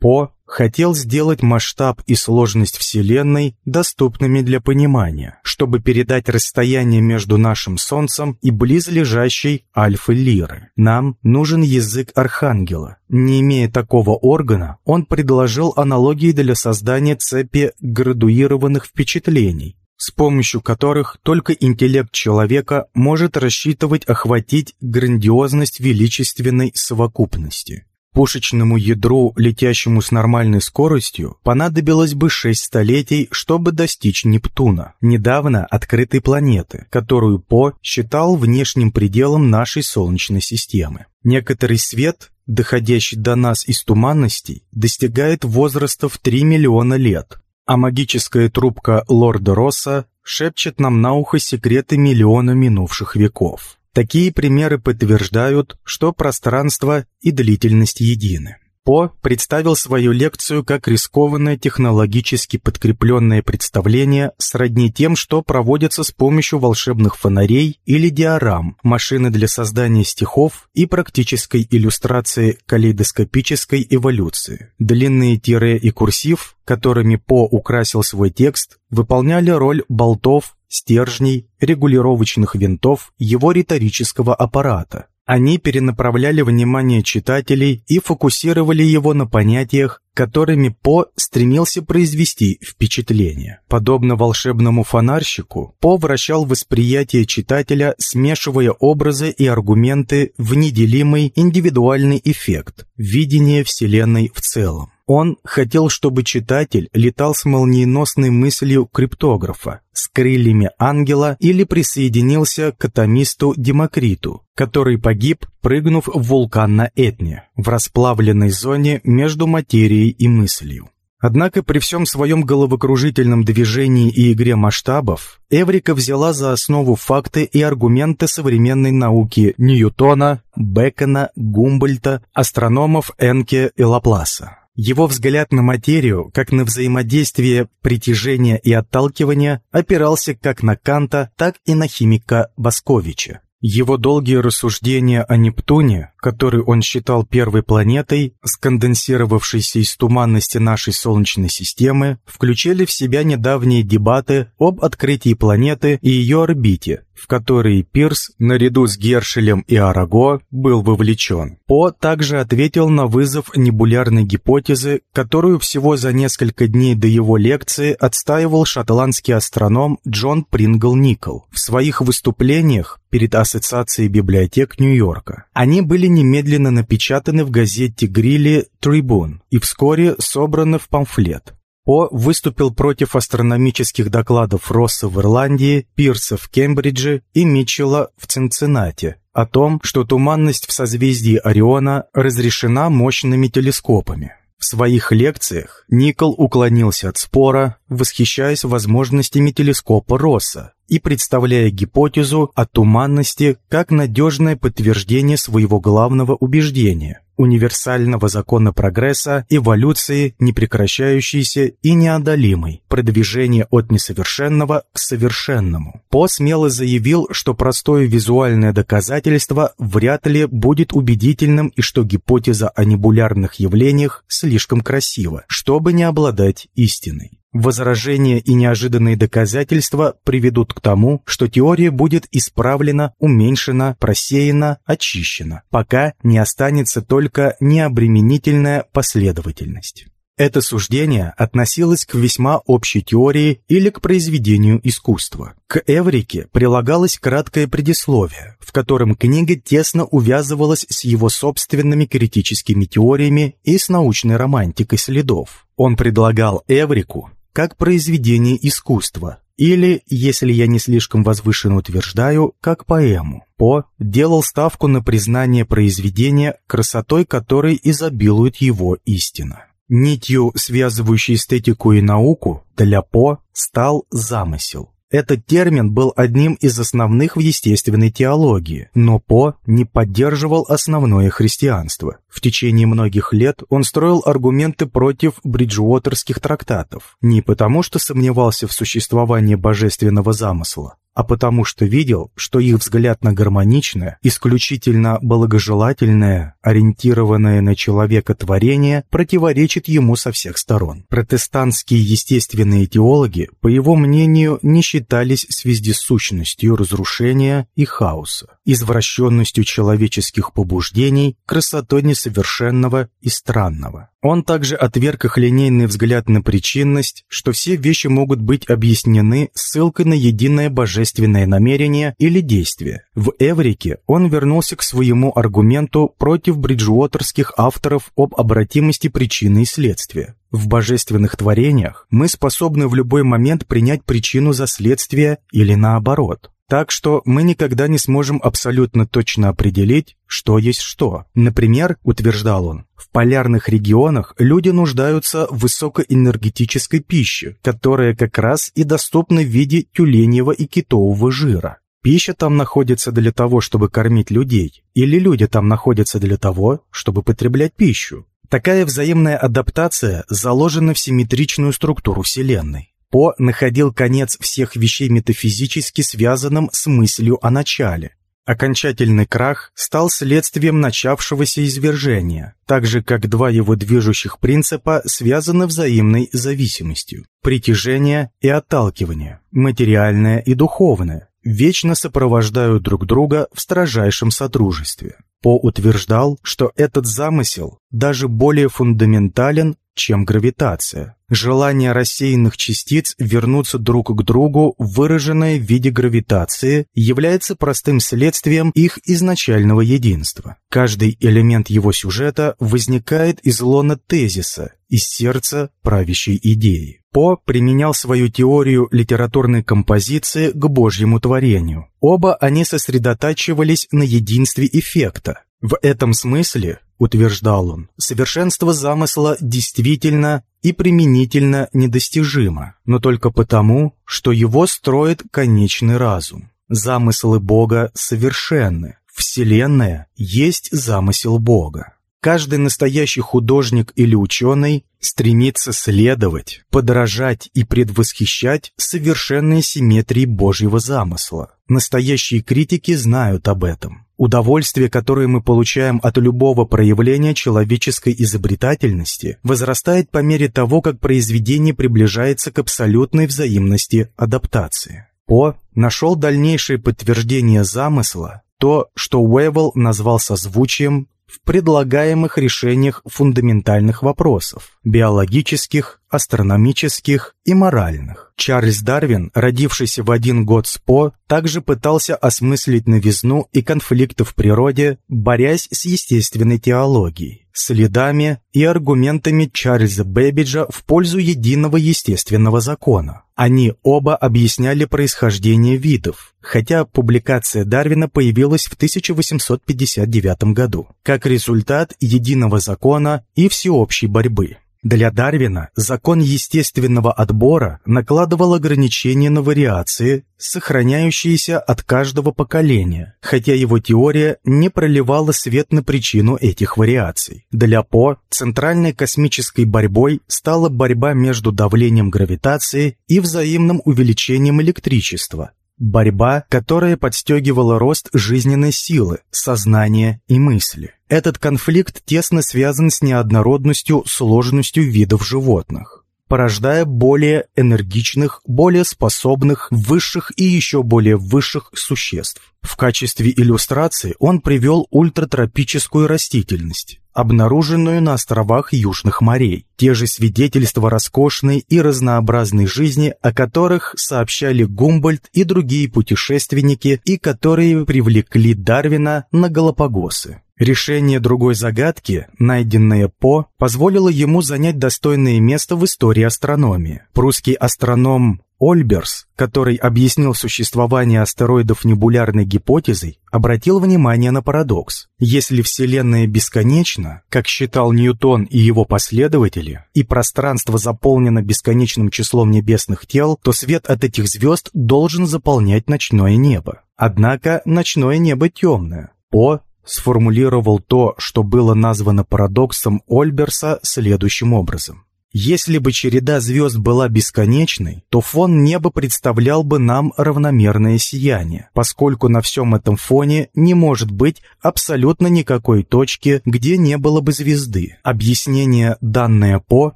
По хотел сделать масштаб и сложность Вселенной доступными для понимания, чтобы передать расстояние между нашим Солнцем и близлежащей Альфы-Лиры. Нам нужен язык Архангела. Не имея такого органа, он предложил аналогии для создания цепи градуированных впечатлений, с помощью которых только интеллект человека может рассчитывать охватить грандиозность величественной совокупности. Пушечному ядру, летящему с нормальной скоростью, понадобилось бы шесть столетий, чтобы достичь Нептуна, недавно открытой планеты, которую По считал внешним пределом нашей Солнечной системы. Некоторый свет, доходящий до нас из туманностей, достигает возраста в 3 миллиона лет, а магическая трубка Лорда Росса шепчет нам на ухо секреты миллиона минувших веков. Такие примеры подтверждают, что пространство и длительность едины. По представил свою лекцию как рискованное технологически подкрепленное представление сродни тем, что проводится с помощью волшебных фонарей или диорам, машины для создания стихов и практической иллюстрации калейдоскопической эволюции. Длинные тире и курсив, которыми По украсил свой текст, выполняли роль болтов, стержней, регулировочных винтов его риторического аппарата. Они перенаправляли внимание читателей и фокусировали его на понятиях, которыми По стремился произвести впечатление. Подобно волшебному фонарщику, По вращал восприятие читателя, смешивая образы и аргументы в неделимый индивидуальный эффект – видение Вселенной в целом. Он хотел, чтобы читатель летал с молниеносной мыслью криптографа, с крыльями ангела или присоединился к атомисту Демокриту, который погиб, прыгнув в вулкан на Этне, в расплавленной зоне между материей и мыслью. Однако при всем своем головокружительном движении и игре масштабов, Эврика взяла за основу факты и аргументы современной науки Ньютона, Бекона, Гумбольта, астрономов Энке и Лапласа. Его взгляд на материю, как на взаимодействие притяжения и отталкивания, опирался как на Канта, так и на химика Басковича. Его долгие рассуждения о Нептуне, который он считал первой планетой, сконденсировавшейся из туманности нашей Солнечной системы, включили в себя недавние дебаты об открытии планеты и ее орбите, в которые Пирс, наряду с Гершелем и Араго, был вовлечен. По также ответил на вызов небулярной гипотезы, которую всего за несколько дней до его лекции отстаивал шотландский астроном Джон Прингл Никол в своих выступлениях перед Ассоциацией библиотек Нью-Йорка. Они были немедленно напечатаны в газете Грилли «Трибун» и вскоре собраны в памфлет. По выступил против астрономических докладов Росса в Ирландии, Пирса в Кембридже и Митчелла в Цинциннате о том, что туманность в созвездии Ориона разрешена мощными телескопами. В своих лекциях Никол уклонился от спора, восхищаясь возможностями телескопа Росса и представляя гипотезу о туманности как надежное подтверждение своего главного убеждения универсального закона прогресса, эволюции, непрекращающейся и неодолимой, продвижения от несовершенного к совершенному. По смело заявил, что простое визуальное доказательство вряд ли будет убедительным и что гипотеза о небулярных явлениях слишком красива, чтобы не обладать истиной. Возражения и неожиданные доказательства приведут к тому, что теория будет исправлена, уменьшена, просеяна, очищена, пока не останется только необременительная последовательность. Это суждение относилось к весьма общей теории или к произведению искусства. К Эврике прилагалось краткое предисловие, в котором книга тесно увязывалась с его собственными критическими теориями и с научной романтикой следов. Он предлагал Эврику как произведение искусства, или, если я не слишком возвышенно утверждаю, как поэму. По делал ставку на признание произведения, красотой которой изобилует его истина. Нитью, связывающей эстетику и науку, для По стал замысел. Этот термин был одним из основных в естественной теологии, но По не поддерживал основное христианство. В течение многих лет он строил аргументы против бриджуотерских трактатов, не потому что сомневался в существовании божественного замысла, а потому что видел, что их взгляд на гармоничное, исключительно благожелательное, ориентированное на человека творение противоречит ему со всех сторон. Протестантские естественные теологи, по его мнению, не считались с вездесущностью разрушения и хаоса, извращенностью человеческих побуждений, красотой несовершенного и странного. Он также отверг их линейный взгляд на причинность, что все вещи могут быть объяснены ссылкой на единое божественное намерение или действие. В Эврике он вернулся к своему аргументу против бриджуотерских авторов об обратимости причины и следствия. В божественных творениях мы способны в любой момент принять причину за следствие или наоборот. Так что мы никогда не сможем абсолютно точно определить, что есть что. Например, утверждал он, в полярных регионах люди нуждаются в высокоэнергетической пище, которая как раз и доступна в виде тюленевого и китового жира. Пища там находится для того, чтобы кормить людей, или люди там находятся для того, чтобы потреблять пищу. Такая взаимная адаптация заложена в симметричную структуру Вселенной. По находил конец всех вещей метафизически связанным с мыслью о начале. Окончательный крах стал следствием начавшегося извержения, так же как два его движущих принципа связаны взаимной зависимостью. Притяжение и отталкивание, материальное и духовное, вечно сопровождают друг друга в строжайшем сотрудничестве. По утверждал, что этот замысел даже более фундаментален, чем гравитация. Желание рассеянных частиц вернуться друг к другу, выраженное в виде гравитации, является простым следствием их изначального единства. Каждый элемент его сюжета возникает из лона тезиса, из сердца правящей идеи. По применял свою теорию литературной композиции к Божьему творению. Оба они сосредотачивались на единстве эффекта. В этом смысле утверждал он, совершенство замысла действительно и применительно недостижимо, но только потому, что его строит конечный разум. Замыслы Бога совершенны. Вселенная есть замысел Бога. Каждый настоящий художник или ученый стремится следовать, подражать и предвосхищать совершенной симметрии Божьего замысла. Настоящие критики знают об этом. Удовольствие, которое мы получаем от любого проявления человеческой изобретательности, возрастает по мере того, как произведение приближается к абсолютной взаимности адаптации. По нашел дальнейшее подтверждение замысла, то, что Уэвелл назвал созвучием в предлагаемых решениях фундаментальных вопросов – биологических, астрономических и моральных. Чарльз Дарвин, родившийся в один год с По, также пытался осмыслить новизну и конфликты в природе, борясь с естественной теологией, следами и аргументами Чарльза Бэббиджа в пользу единого естественного закона. Они оба объясняли происхождение видов, хотя публикация Дарвина появилась в 1859 году, как результат единого закона и всеобщей борьбы. Для Дарвина закон естественного отбора накладывал ограничения на вариации, сохраняющиеся от каждого поколения, хотя его теория не проливала свет на причину этих вариаций. Для По центральной космической борьбой стала борьба между давлением гравитации и взаимным увеличением электричества, Борьба, которая подстегивала рост жизненной силы, сознания и мысли. Этот конфликт тесно связан с неоднородностью, сложностью видов животных. Порождая более энергичных, более способных, высших и еще более высших существ. В качестве иллюстрации он привел ультратропическую растительность, обнаруженную на островах Южных морей. Те же свидетельства роскошной и разнообразной жизни, о которых сообщали Гумбольд и другие путешественники и которые привлекли Дарвина на Галапагосы. Решение другой загадки, найденное По, позволило ему занять достойное место в истории астрономии. Прусский астроном Ольберс, который объяснил существование астероидов небулярной гипотезой, обратил внимание на парадокс. Если Вселенная бесконечна, как считал Ньютон и его последователи, и пространство заполнено бесконечным числом небесных тел, то свет от этих звезд должен заполнять ночное небо. Однако ночное небо темное. По сформулировал то, что было названо парадоксом Ольберса следующим образом. Если бы череда звезд была бесконечной, то фон неба представлял бы нам равномерное сияние, поскольку на всем этом фоне не может быть абсолютно никакой точки, где не было бы звезды. Объяснение, данное По,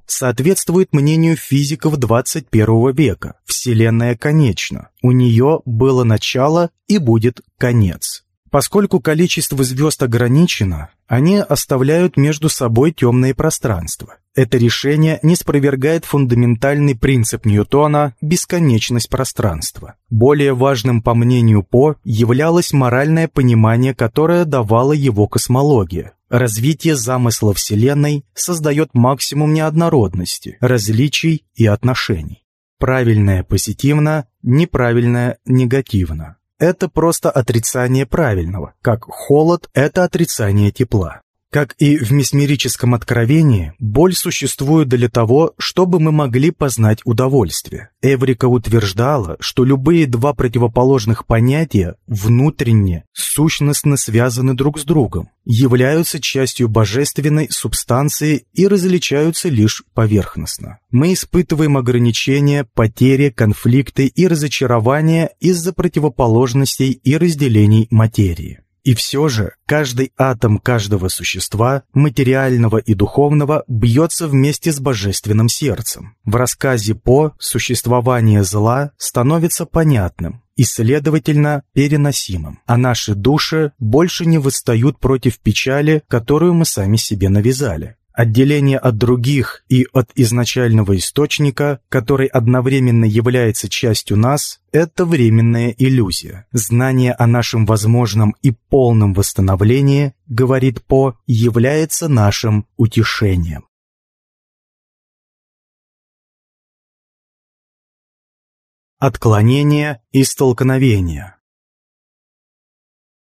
соответствует мнению физиков 21 века. Вселенная конечна. У нее было начало и будет конец. Поскольку количество звезд ограничено, они оставляют между собой темные пространства. Это решение не спровергает фундаментальный принцип Ньютона – бесконечность пространства. Более важным, по мнению По, являлось моральное понимание, которое давала его космология. Развитие замысла Вселенной создает максимум неоднородности, различий и отношений. Правильное позитивно, неправильное негативно это просто отрицание правильного, как холод – это отрицание тепла. Как и в месмерическом откровении, боль существует для того, чтобы мы могли познать удовольствие. Эврика утверждала, что любые два противоположных понятия внутренне, сущностно связаны друг с другом, являются частью божественной субстанции и различаются лишь поверхностно. Мы испытываем ограничения, потери, конфликты и разочарования из-за противоположностей и разделений материи. И все же каждый атом каждого существа, материального и духовного, бьется вместе с божественным сердцем. В рассказе По существование зла становится понятным и, следовательно, переносимым, а наши души больше не восстают против печали, которую мы сами себе навязали. Отделение от других и от изначального источника, который одновременно является частью нас, это временная иллюзия. Знание о нашем возможном и полном восстановлении, говорит По, является нашим утешением. Отклонение и столкновение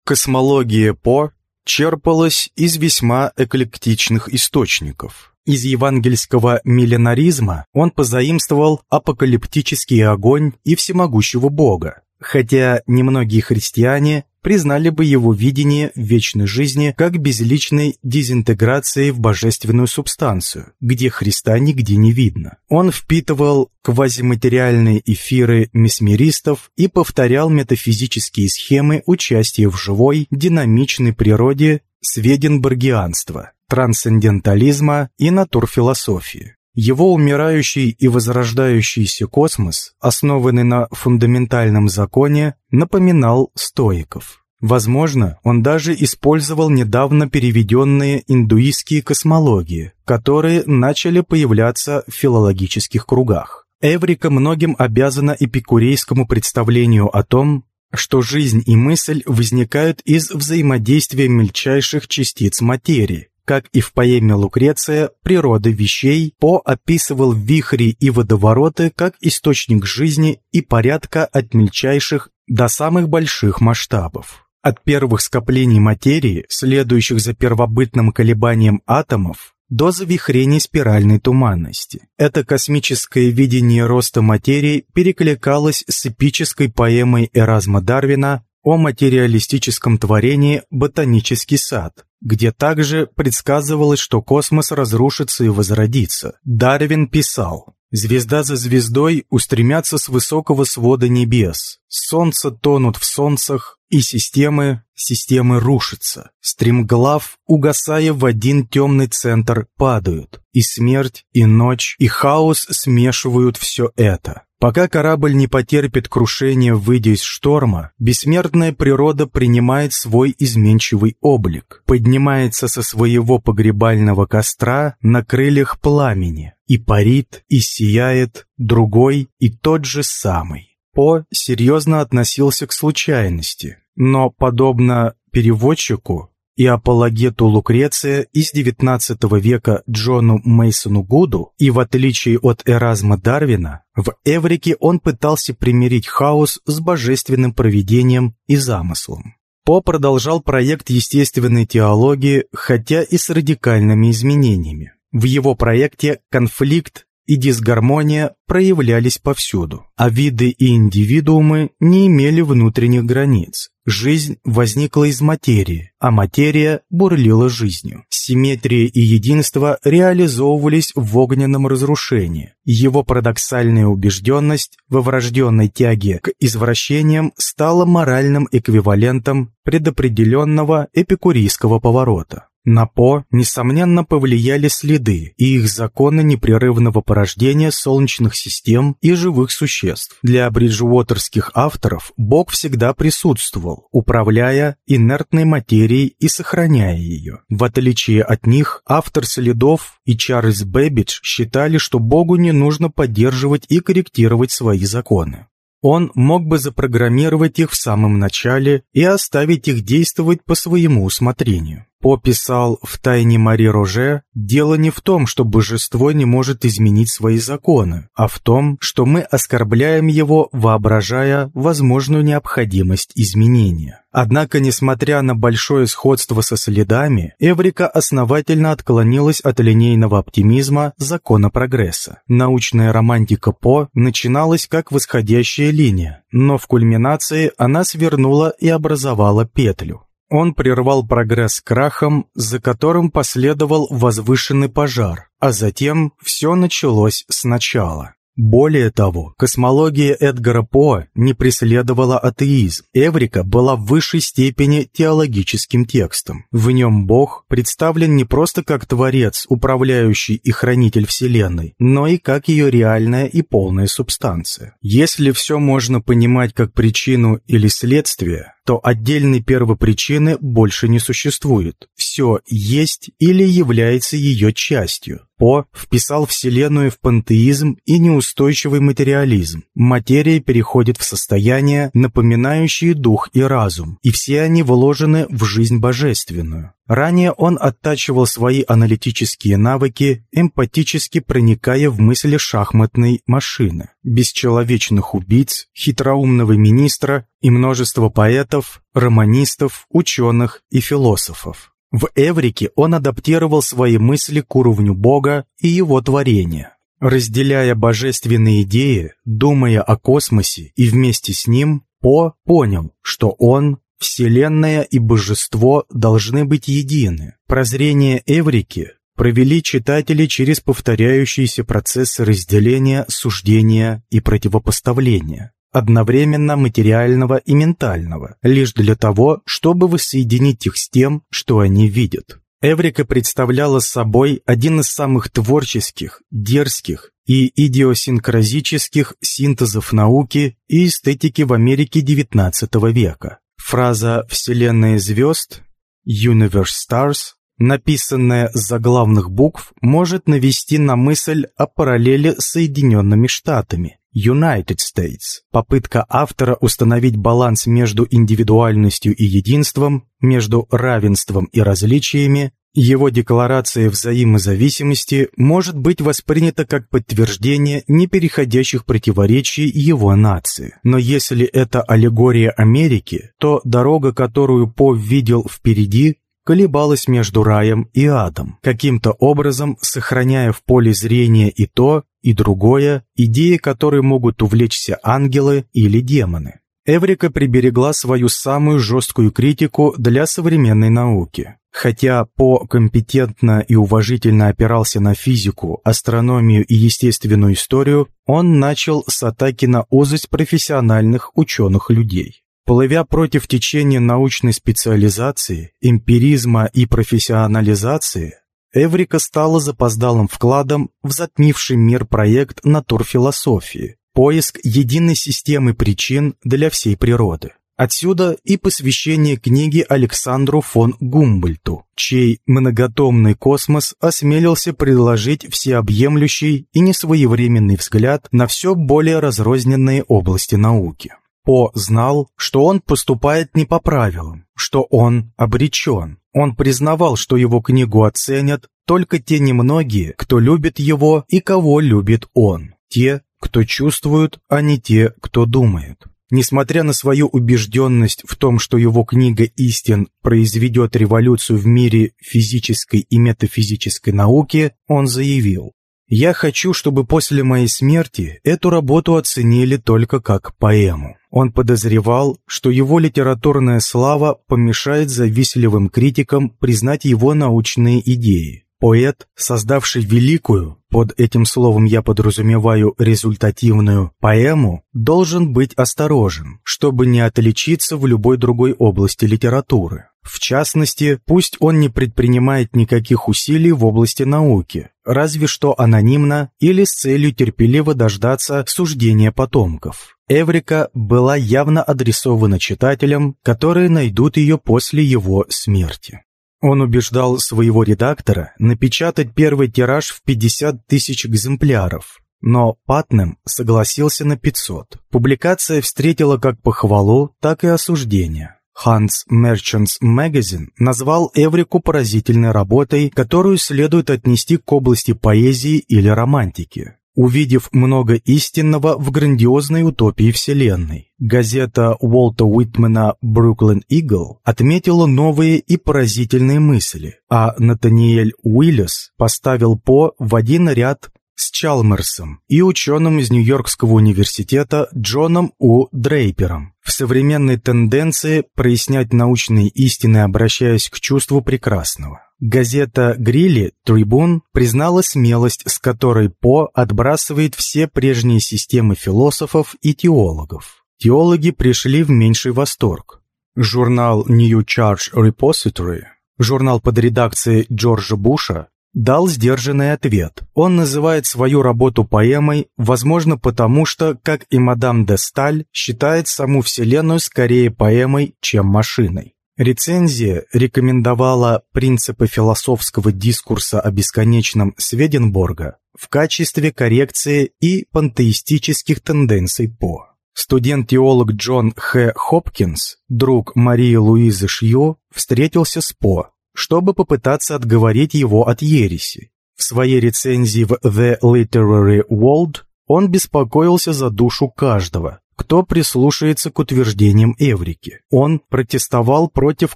Космология По черпалось из весьма эклектичных источников. Из евангельского миллинаризма он позаимствовал апокалиптический огонь и всемогущего Бога, хотя немногие христиане признали бы его видение вечной жизни как безличной дезинтеграции в божественную субстанцию, где Христа нигде не видно. Он впитывал квазиматериальные эфиры месмеристов и повторял метафизические схемы участия в живой, динамичной природе сведенборгианства, трансцендентализма и натурфилософии. Его умирающий и возрождающийся космос, основанный на фундаментальном законе, напоминал стоиков. Возможно, он даже использовал недавно переведенные индуистские космологии, которые начали появляться в филологических кругах. Эврика многим обязана эпикурейскому представлению о том, что жизнь и мысль возникают из взаимодействия мельчайших частиц материи, как и в поэме Лукреция «Природа вещей», По описывал вихри и водовороты как источник жизни и порядка от мельчайших до самых больших масштабов. От первых скоплений материи, следующих за первобытным колебанием атомов, до завихрений спиральной туманности. Это космическое видение роста материи перекликалось с эпической поэмой Эразма Дарвина о материалистическом творении «Ботанический сад», где также предсказывалось, что космос разрушится и возродится. Дарвин писал, Звезда за звездой устремятся с высокого свода небес. Солнце тонут в солнцах, и системы, системы рушатся. Стремглав, угасая в один темный центр, падают. И смерть, и ночь, и хаос смешивают все это. Пока корабль не потерпит крушения, выйдя из шторма, бессмертная природа принимает свой изменчивый облик, поднимается со своего погребального костра на крыльях пламени и парит, и сияет другой и тот же самый. По серьезно относился к случайности, но, подобно переводчику, и апологету Лукреция из XIX века Джону Мейсону Гуду, и в отличие от Эразма Дарвина, в Эврике он пытался примирить хаос с божественным провидением и замыслом. По продолжал проект естественной теологии, хотя и с радикальными изменениями. В его проекте конфликт и дисгармония проявлялись повсюду, а виды и индивидуумы не имели внутренних границ. Жизнь возникла из материи, а материя бурлила жизнью. Симметрия и единство реализовывались в огненном разрушении. Его парадоксальная убежденность во врожденной тяге к извращениям стала моральным эквивалентом предопределенного эпикурийского поворота. На По, несомненно, повлияли следы и их законы непрерывного порождения солнечных систем и живых существ. Для бриджуотерских авторов Бог всегда присутствовал, управляя инертной материей и сохраняя ее. В отличие от них, автор следов и Чарльз Бэббидж считали, что Богу не нужно поддерживать и корректировать свои законы. Он мог бы запрограммировать их в самом начале и оставить их действовать по своему усмотрению. По писал в «Тайне Мари Роже», дело не в том, что божество не может изменить свои законы, а в том, что мы оскорбляем его, воображая возможную необходимость изменения. Однако, несмотря на большое сходство со следами, Эврика основательно отклонилась от линейного оптимизма закона прогресса. Научная романтика По начиналась как восходящая линия, но в кульминации она свернула и образовала петлю. Он прервал прогресс крахом, за которым последовал возвышенный пожар, а затем все началось сначала. Более того, космология Эдгара По не преследовала атеизм. Эврика была в высшей степени теологическим текстом. В нем Бог представлен не просто как Творец, управляющий и хранитель Вселенной, но и как ее реальная и полная субстанция. Если все можно понимать как причину или следствие, то отдельной первопричины больше не существует. Все есть или является ее частью. По вписал Вселенную в пантеизм и неустойчивый материализм. Материя переходит в состояние, напоминающее дух и разум, и все они вложены в жизнь божественную. Ранее он оттачивал свои аналитические навыки, эмпатически проникая в мысли шахматной машины, бесчеловечных убийц, хитроумного министра и множество поэтов, романистов, ученых и философов. В Эврике он адаптировал свои мысли к уровню Бога и его творения. Разделяя божественные идеи, думая о космосе и вместе с ним, По понял, что он Вселенная и божество должны быть едины. Прозрение Эврики провели читатели через повторяющиеся процессы разделения, суждения и противопоставления, одновременно материального и ментального, лишь для того, чтобы воссоединить их с тем, что они видят. Эврика представляла собой один из самых творческих, дерзких и идиосинкразических синтезов науки и эстетики в Америке XIX века. Фраза «Вселенная звезд» «Universe Stars», написанная с заглавных букв, может навести на мысль о параллели с Соединенными Штатами. United States. Попытка автора установить баланс между индивидуальностью и единством, между равенством и различиями, его декларация взаимозависимости может быть воспринята как подтверждение непереходящих противоречий его нации. Но если это аллегория Америки, то дорога, которую По видел впереди, колебалась между раем и адом, каким-то образом сохраняя в поле зрения и то, и другое, идеи которой могут увлечься ангелы или демоны. Эврика приберегла свою самую жесткую критику для современной науки. Хотя По компетентно и уважительно опирался на физику, астрономию и естественную историю, он начал с атаки на узость профессиональных ученых людей. Плывя против течения научной специализации, эмпиризма и профессионализации, Эврика стала запоздалым вкладом в затмивший мир проект натурфилософии, поиск единой системы причин для всей природы. Отсюда и посвящение книги Александру фон Гумбольту, чей многотомный космос осмелился предложить всеобъемлющий и несвоевременный взгляд на все более разрозненные области науки. По знал, что он поступает не по правилам, что он обречен. Он признавал, что его книгу оценят только те немногие, кто любит его и кого любит он. Те, кто чувствует, а не те, кто думает. Несмотря на свою убежденность в том, что его книга «Истин» произведет революцию в мире физической и метафизической науки, он заявил, «Я хочу, чтобы после моей смерти эту работу оценили только как поэму». Он подозревал, что его литературная слава помешает завистливым критикам признать его научные идеи. Поэт, создавший великую, под этим словом я подразумеваю результативную, поэму, должен быть осторожен, чтобы не отличиться в любой другой области литературы. В частности, пусть он не предпринимает никаких усилий в области науки, разве что анонимно или с целью терпеливо дождаться суждения потомков. Эврика была явно адресована читателям, которые найдут ее после его смерти. Он убеждал своего редактора напечатать первый тираж в 50 тысяч экземпляров, но Патнем согласился на 500. Публикация встретила как похвалу, так и осуждение. Hans Merchants Magazine назвал Эврику поразительной работой, которую следует отнести к области поэзии или романтики увидев много истинного в грандиозной утопии Вселенной. Газета Уолта Уитмена «Бруклин Игл» отметила новые и поразительные мысли, а Натаниэль Уиллис поставил По в один ряд с Чалмерсом и ученым из Нью-Йоркского университета Джоном У. Дрейпером. В современной тенденции прояснять научные истины, обращаясь к чувству прекрасного. Газета «Грилли» Трибун признала смелость, с которой По отбрасывает все прежние системы философов и теологов. Теологи пришли в меньший восторг. Журнал New Charge Repository, журнал под редакцией Джорджа Буша, дал сдержанный ответ. Он называет свою работу поэмой, возможно потому, что, как и мадам де Сталь, считает саму Вселенную скорее поэмой, чем машиной. Рецензия рекомендовала принципы философского дискурса о бесконечном Сведенборга в качестве коррекции и пантеистических тенденций По. Студент-теолог Джон Х. Хопкинс, друг Марии Луизы Шью, встретился с По, чтобы попытаться отговорить его от ереси. В своей рецензии в The Literary World он беспокоился за душу каждого, кто прислушается к утверждениям Эврики. Он протестовал против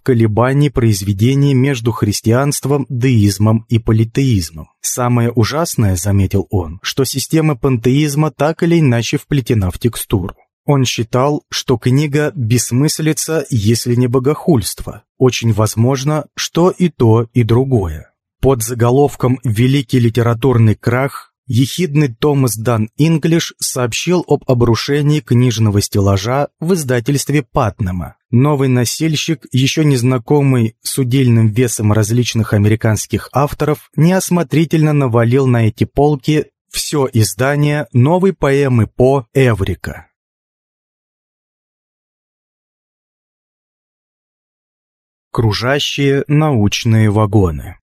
колебаний произведения между христианством, деизмом и политеизмом. Самое ужасное, заметил он, что система пантеизма так или иначе вплетена в текстуру. Он считал, что книга бессмыслица, если не богохульство. Очень возможно, что и то, и другое. Под заголовком «Великий литературный крах» Ехидный Томас Дан Инглиш сообщил об обрушении книжного стеллажа в издательстве Патнема. Новый носильщик, еще незнакомый с удельным весом различных американских авторов, неосмотрительно навалил на эти полки все издание новой поэмы по Эврика. Кружащие научные вагоны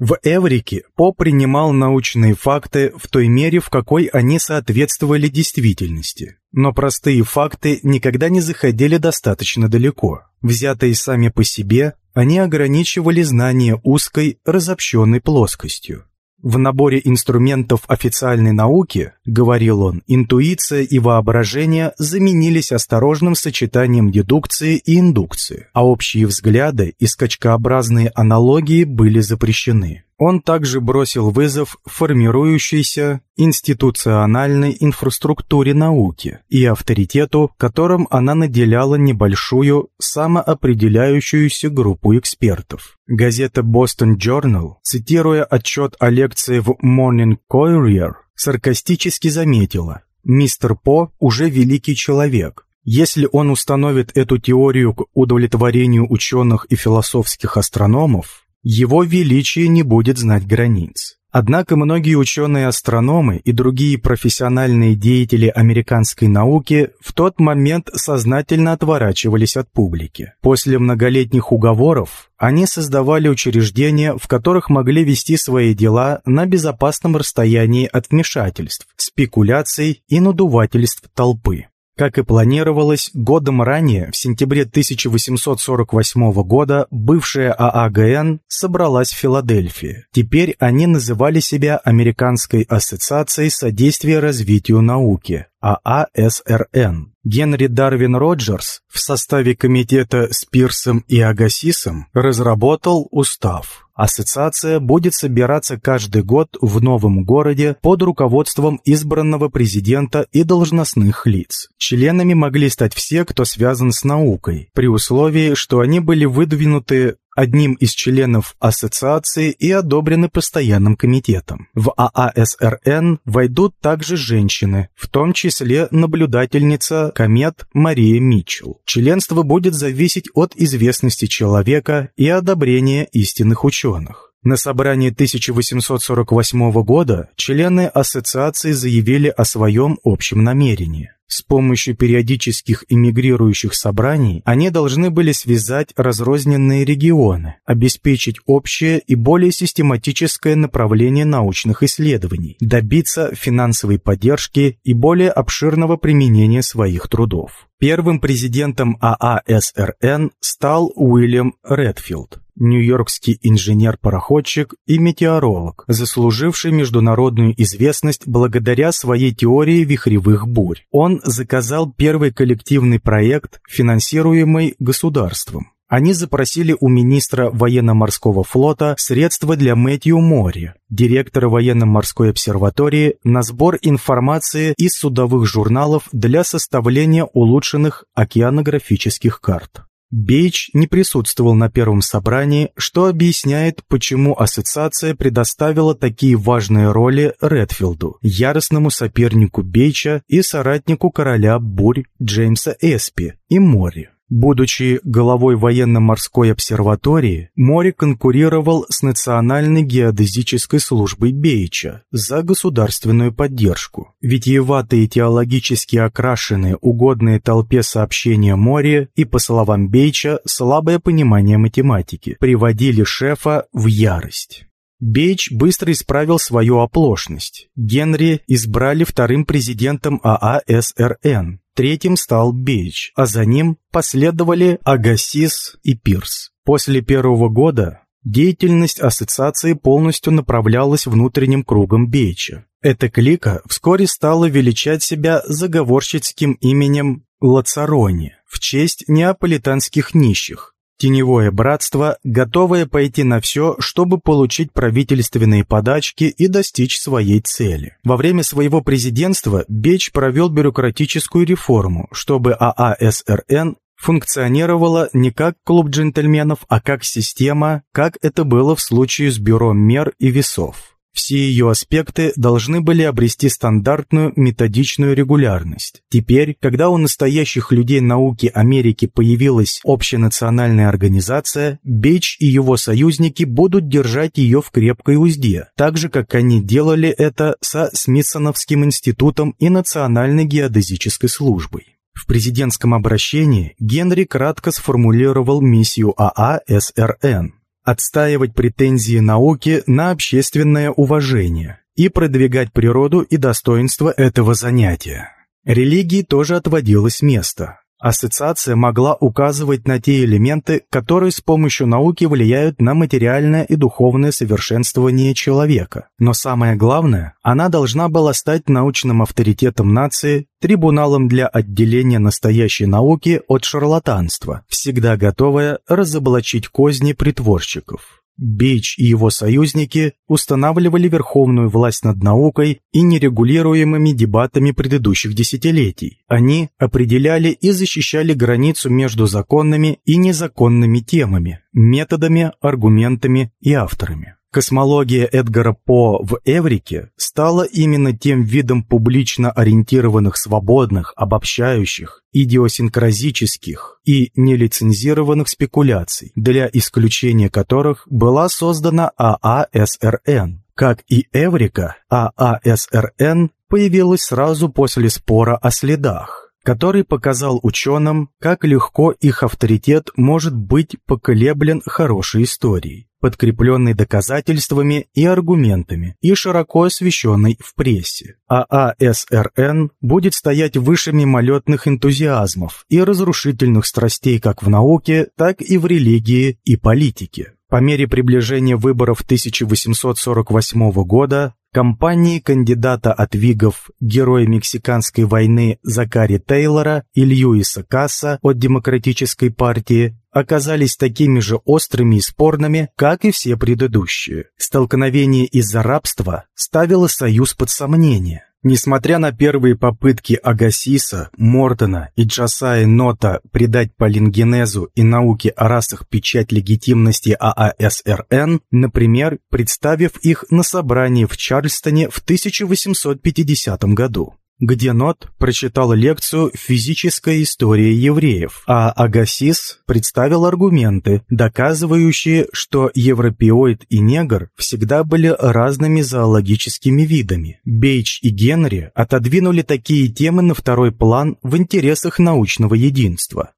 в Эврике По принимал научные факты в той мере, в какой они соответствовали действительности. Но простые факты никогда не заходили достаточно далеко. Взятые сами по себе, они ограничивали знание узкой, разобщенной плоскостью. В наборе инструментов официальной науки, говорил он, интуиция и воображение заменились осторожным сочетанием дедукции и индукции, а общие взгляды и скачкообразные аналогии были запрещены. Он также бросил вызов формирующейся институциональной инфраструктуре науки и авторитету, которым она наделяла небольшую самоопределяющуюся группу экспертов. Газета Boston Journal, цитируя отчет о лекции в Morning Courier, саркастически заметила «Мистер По уже великий человек, если он установит эту теорию к удовлетворению ученых и философских астрономов, его величие не будет знать границ. Однако многие ученые-астрономы и другие профессиональные деятели американской науки в тот момент сознательно отворачивались от публики. После многолетних уговоров они создавали учреждения, в которых могли вести свои дела на безопасном расстоянии от вмешательств, спекуляций и надувательств толпы. Как и планировалось, годом ранее, в сентябре 1848 года, бывшая ААГН собралась в Филадельфии. Теперь они называли себя Американской ассоциацией содействия развитию науки, ААСРН. Генри Дарвин Роджерс в составе комитета с Пирсом и Агасисом разработал устав. Ассоциация будет собираться каждый год в новом городе под руководством избранного президента и должностных лиц. Членами могли стать все, кто связан с наукой, при условии, что они были выдвинуты одним из членов ассоциации и одобрены постоянным комитетом. В ААСРН войдут также женщины, в том числе наблюдательница комет Мария Митчелл. Членство будет зависеть от известности человека и одобрения истинных ученых. На собрании 1848 года члены ассоциации заявили о своем общем намерении. С помощью периодических эмигрирующих собраний они должны были связать разрозненные регионы, обеспечить общее и более систематическое направление научных исследований, добиться финансовой поддержки и более обширного применения своих трудов. Первым президентом ААСРН стал Уильям Редфилд нью-йоркский инженер-пароходчик и метеоролог, заслуживший международную известность благодаря своей теории вихревых бурь. Он заказал первый коллективный проект, финансируемый государством. Они запросили у министра военно-морского флота средства для Мэтью Мори, директора военно-морской обсерватории, на сбор информации из судовых журналов для составления улучшенных океанографических карт. Бейч не присутствовал на первом собрании, что объясняет, почему ассоциация предоставила такие важные роли Редфилду, яростному сопернику Бейча и соратнику короля бурь Джеймса Эспи и Мори. Будучи головой военно-морской обсерватории, Мори конкурировал с Национальной геодезической службой Бейча за государственную поддержку. Витиеватые теологически окрашенные, угодные толпе сообщения Мори и, по словам Бейча, слабое понимание математики приводили шефа в ярость. Бейч быстро исправил свою оплошность. Генри избрали вторым президентом ААСРН, Третьим стал Бейч, а за ним последовали Агасис и Пирс. После первого года деятельность ассоциации полностью направлялась внутренним кругом Бейча. Эта клика вскоре стала величать себя заговорщицким именем Лацарони в честь неаполитанских нищих, Теневое братство, готовое пойти на все, чтобы получить правительственные подачки и достичь своей цели. Во время своего президентства Беч провел бюрократическую реформу, чтобы ААСРН функционировала не как клуб джентльменов, а как система, как это было в случае с Бюро мер и весов. Все ее аспекты должны были обрести стандартную методичную регулярность. Теперь, когда у настоящих людей науки Америки появилась общенациональная организация, Бейч и его союзники будут держать ее в крепкой узде, так же, как они делали это со Смитсоновским институтом и Национальной геодезической службой. В президентском обращении Генри кратко сформулировал миссию АА СРН отстаивать претензии науки на общественное уважение и продвигать природу и достоинство этого занятия. Религии тоже отводилось место. Ассоциация могла указывать на те элементы, которые с помощью науки влияют на материальное и духовное совершенствование человека. Но самое главное, она должна была стать научным авторитетом нации, трибуналом для отделения настоящей науки от шарлатанства, всегда готовая разоблачить козни притворщиков. Бейч и его союзники устанавливали верховную власть над наукой и нерегулируемыми дебатами предыдущих десятилетий. Они определяли и защищали границу между законными и незаконными темами, методами, аргументами и авторами. Космология Эдгара По в Эврике стала именно тем видом публично ориентированных свободных, обобщающих, идиосинкразических и нелицензированных спекуляций, для исключения которых была создана ААСРН. Как и Эврика, ААСРН появилась сразу после спора о следах который показал ученым, как легко их авторитет может быть поколеблен хорошей историей подкрепленный доказательствами и аргументами и широко освещенный в прессе. А АСРН будет стоять выше мимолетных энтузиазмов и разрушительных страстей как в науке, так и в религии и политике. По мере приближения выборов 1848 года Компании кандидата от Вигов, героя Мексиканской войны Закари Тейлора и Льюиса Касса от Демократической партии оказались такими же острыми и спорными, как и все предыдущие. Столкновение из-за рабства ставило союз под сомнение. Несмотря на первые попытки Агасиса, Мортона и Джасаи Нота придать полингенезу и науке о расах печать легитимности ААСРН, например, представив их на собрании в Чарльстоне в 1850 году где Нот прочитал лекцию «Физическая история евреев», а Агасис представил аргументы, доказывающие, что европеоид и негр всегда были разными зоологическими видами. Бейч и Генри отодвинули такие темы на второй план в интересах научного единства.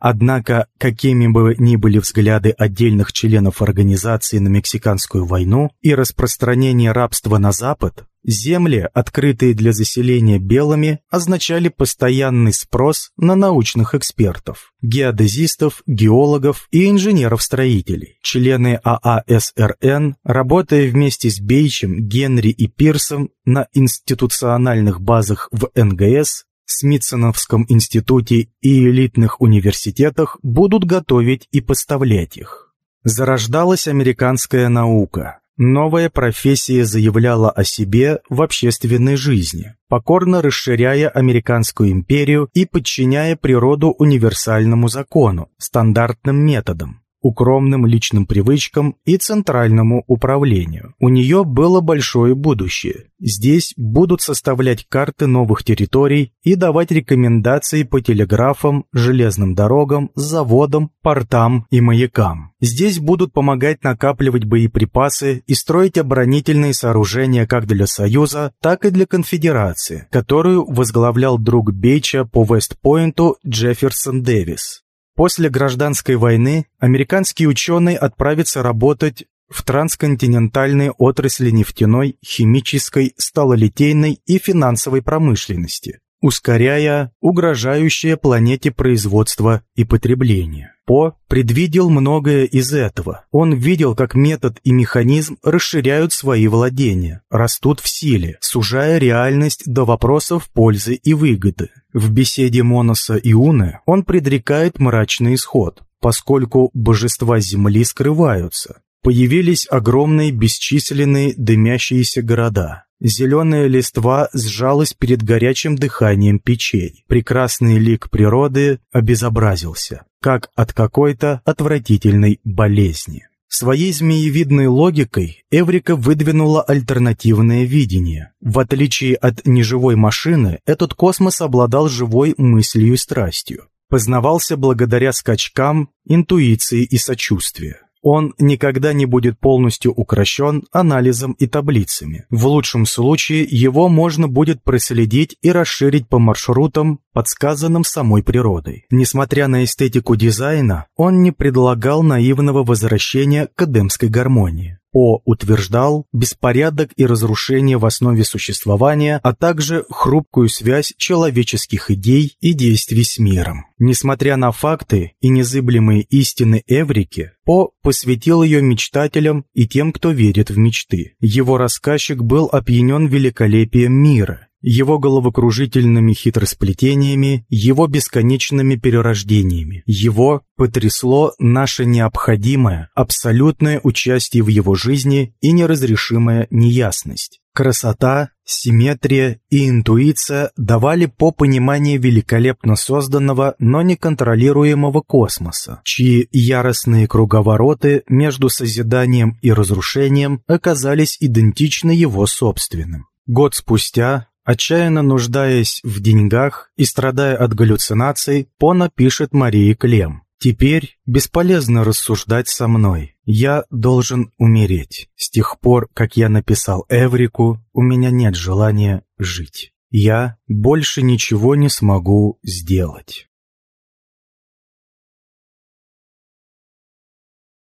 Однако, какими бы ни были взгляды отдельных членов организации на Мексиканскую войну и распространение рабства на Запад, земли, открытые для заселения белыми, означали постоянный спрос на научных экспертов, геодезистов, геологов и инженеров-строителей. Члены ААСРН, работая вместе с Бейчем, Генри и Пирсом на институциональных базах в НГС, Смитсоновском институте и элитных университетах будут готовить и поставлять их. Зарождалась американская наука. Новая профессия заявляла о себе в общественной жизни, покорно расширяя американскую империю и подчиняя природу универсальному закону, стандартным методам укромным личным привычкам и центральному управлению. У нее было большое будущее. Здесь будут составлять карты новых территорий и давать рекомендации по телеграфам, железным дорогам, заводам, портам и маякам. Здесь будут помогать накапливать боеприпасы и строить оборонительные сооружения как для Союза, так и для Конфедерации, которую возглавлял друг Бейча по Вестпойнту Джефферсон Дэвис. После гражданской войны американские ученые отправятся работать в трансконтинентальные отрасли нефтяной, химической, сталолитейной и финансовой промышленности ускоряя угрожающее планете производство и потребление. По предвидел многое из этого. Он видел, как метод и механизм расширяют свои владения, растут в силе, сужая реальность до вопросов пользы и выгоды. В беседе Моноса и Уны он предрекает мрачный исход, поскольку божества Земли скрываются. Появились огромные бесчисленные дымящиеся города, Зеленая листва сжалась перед горячим дыханием печей. Прекрасный лик природы обезобразился, как от какой-то отвратительной болезни. Своей змеевидной логикой Эврика выдвинула альтернативное видение. В отличие от неживой машины, этот космос обладал живой мыслью и страстью. Познавался благодаря скачкам, интуиции и сочувствию. Он никогда не будет полностью укращен анализом и таблицами. В лучшем случае его можно будет проследить и расширить по маршрутам, подсказанным самой природой. Несмотря на эстетику дизайна, он не предлагал наивного возвращения к эдемской гармонии. О утверждал беспорядок и разрушение в основе существования, а также хрупкую связь человеческих идей и действий с миром. Несмотря на факты и незыблемые истины Эврики, По посвятил ее мечтателям и тем, кто верит в мечты. Его рассказчик был опьянен великолепием мира его головокружительными хитросплетениями, его бесконечными перерождениями. Его потрясло наше необходимое, абсолютное участие в его жизни и неразрешимая неясность. Красота, симметрия и интуиция давали по пониманию великолепно созданного, но неконтролируемого космоса, чьи яростные круговороты между созиданием и разрушением оказались идентичны его собственным. Год спустя, отчаянно нуждаясь в деньгах и страдая от галлюцинаций, Пона пишет Марии Клем. Теперь бесполезно рассуждать со мной. Я должен умереть. С тех пор, как я написал Эврику, у меня нет желания жить. Я больше ничего не смогу сделать.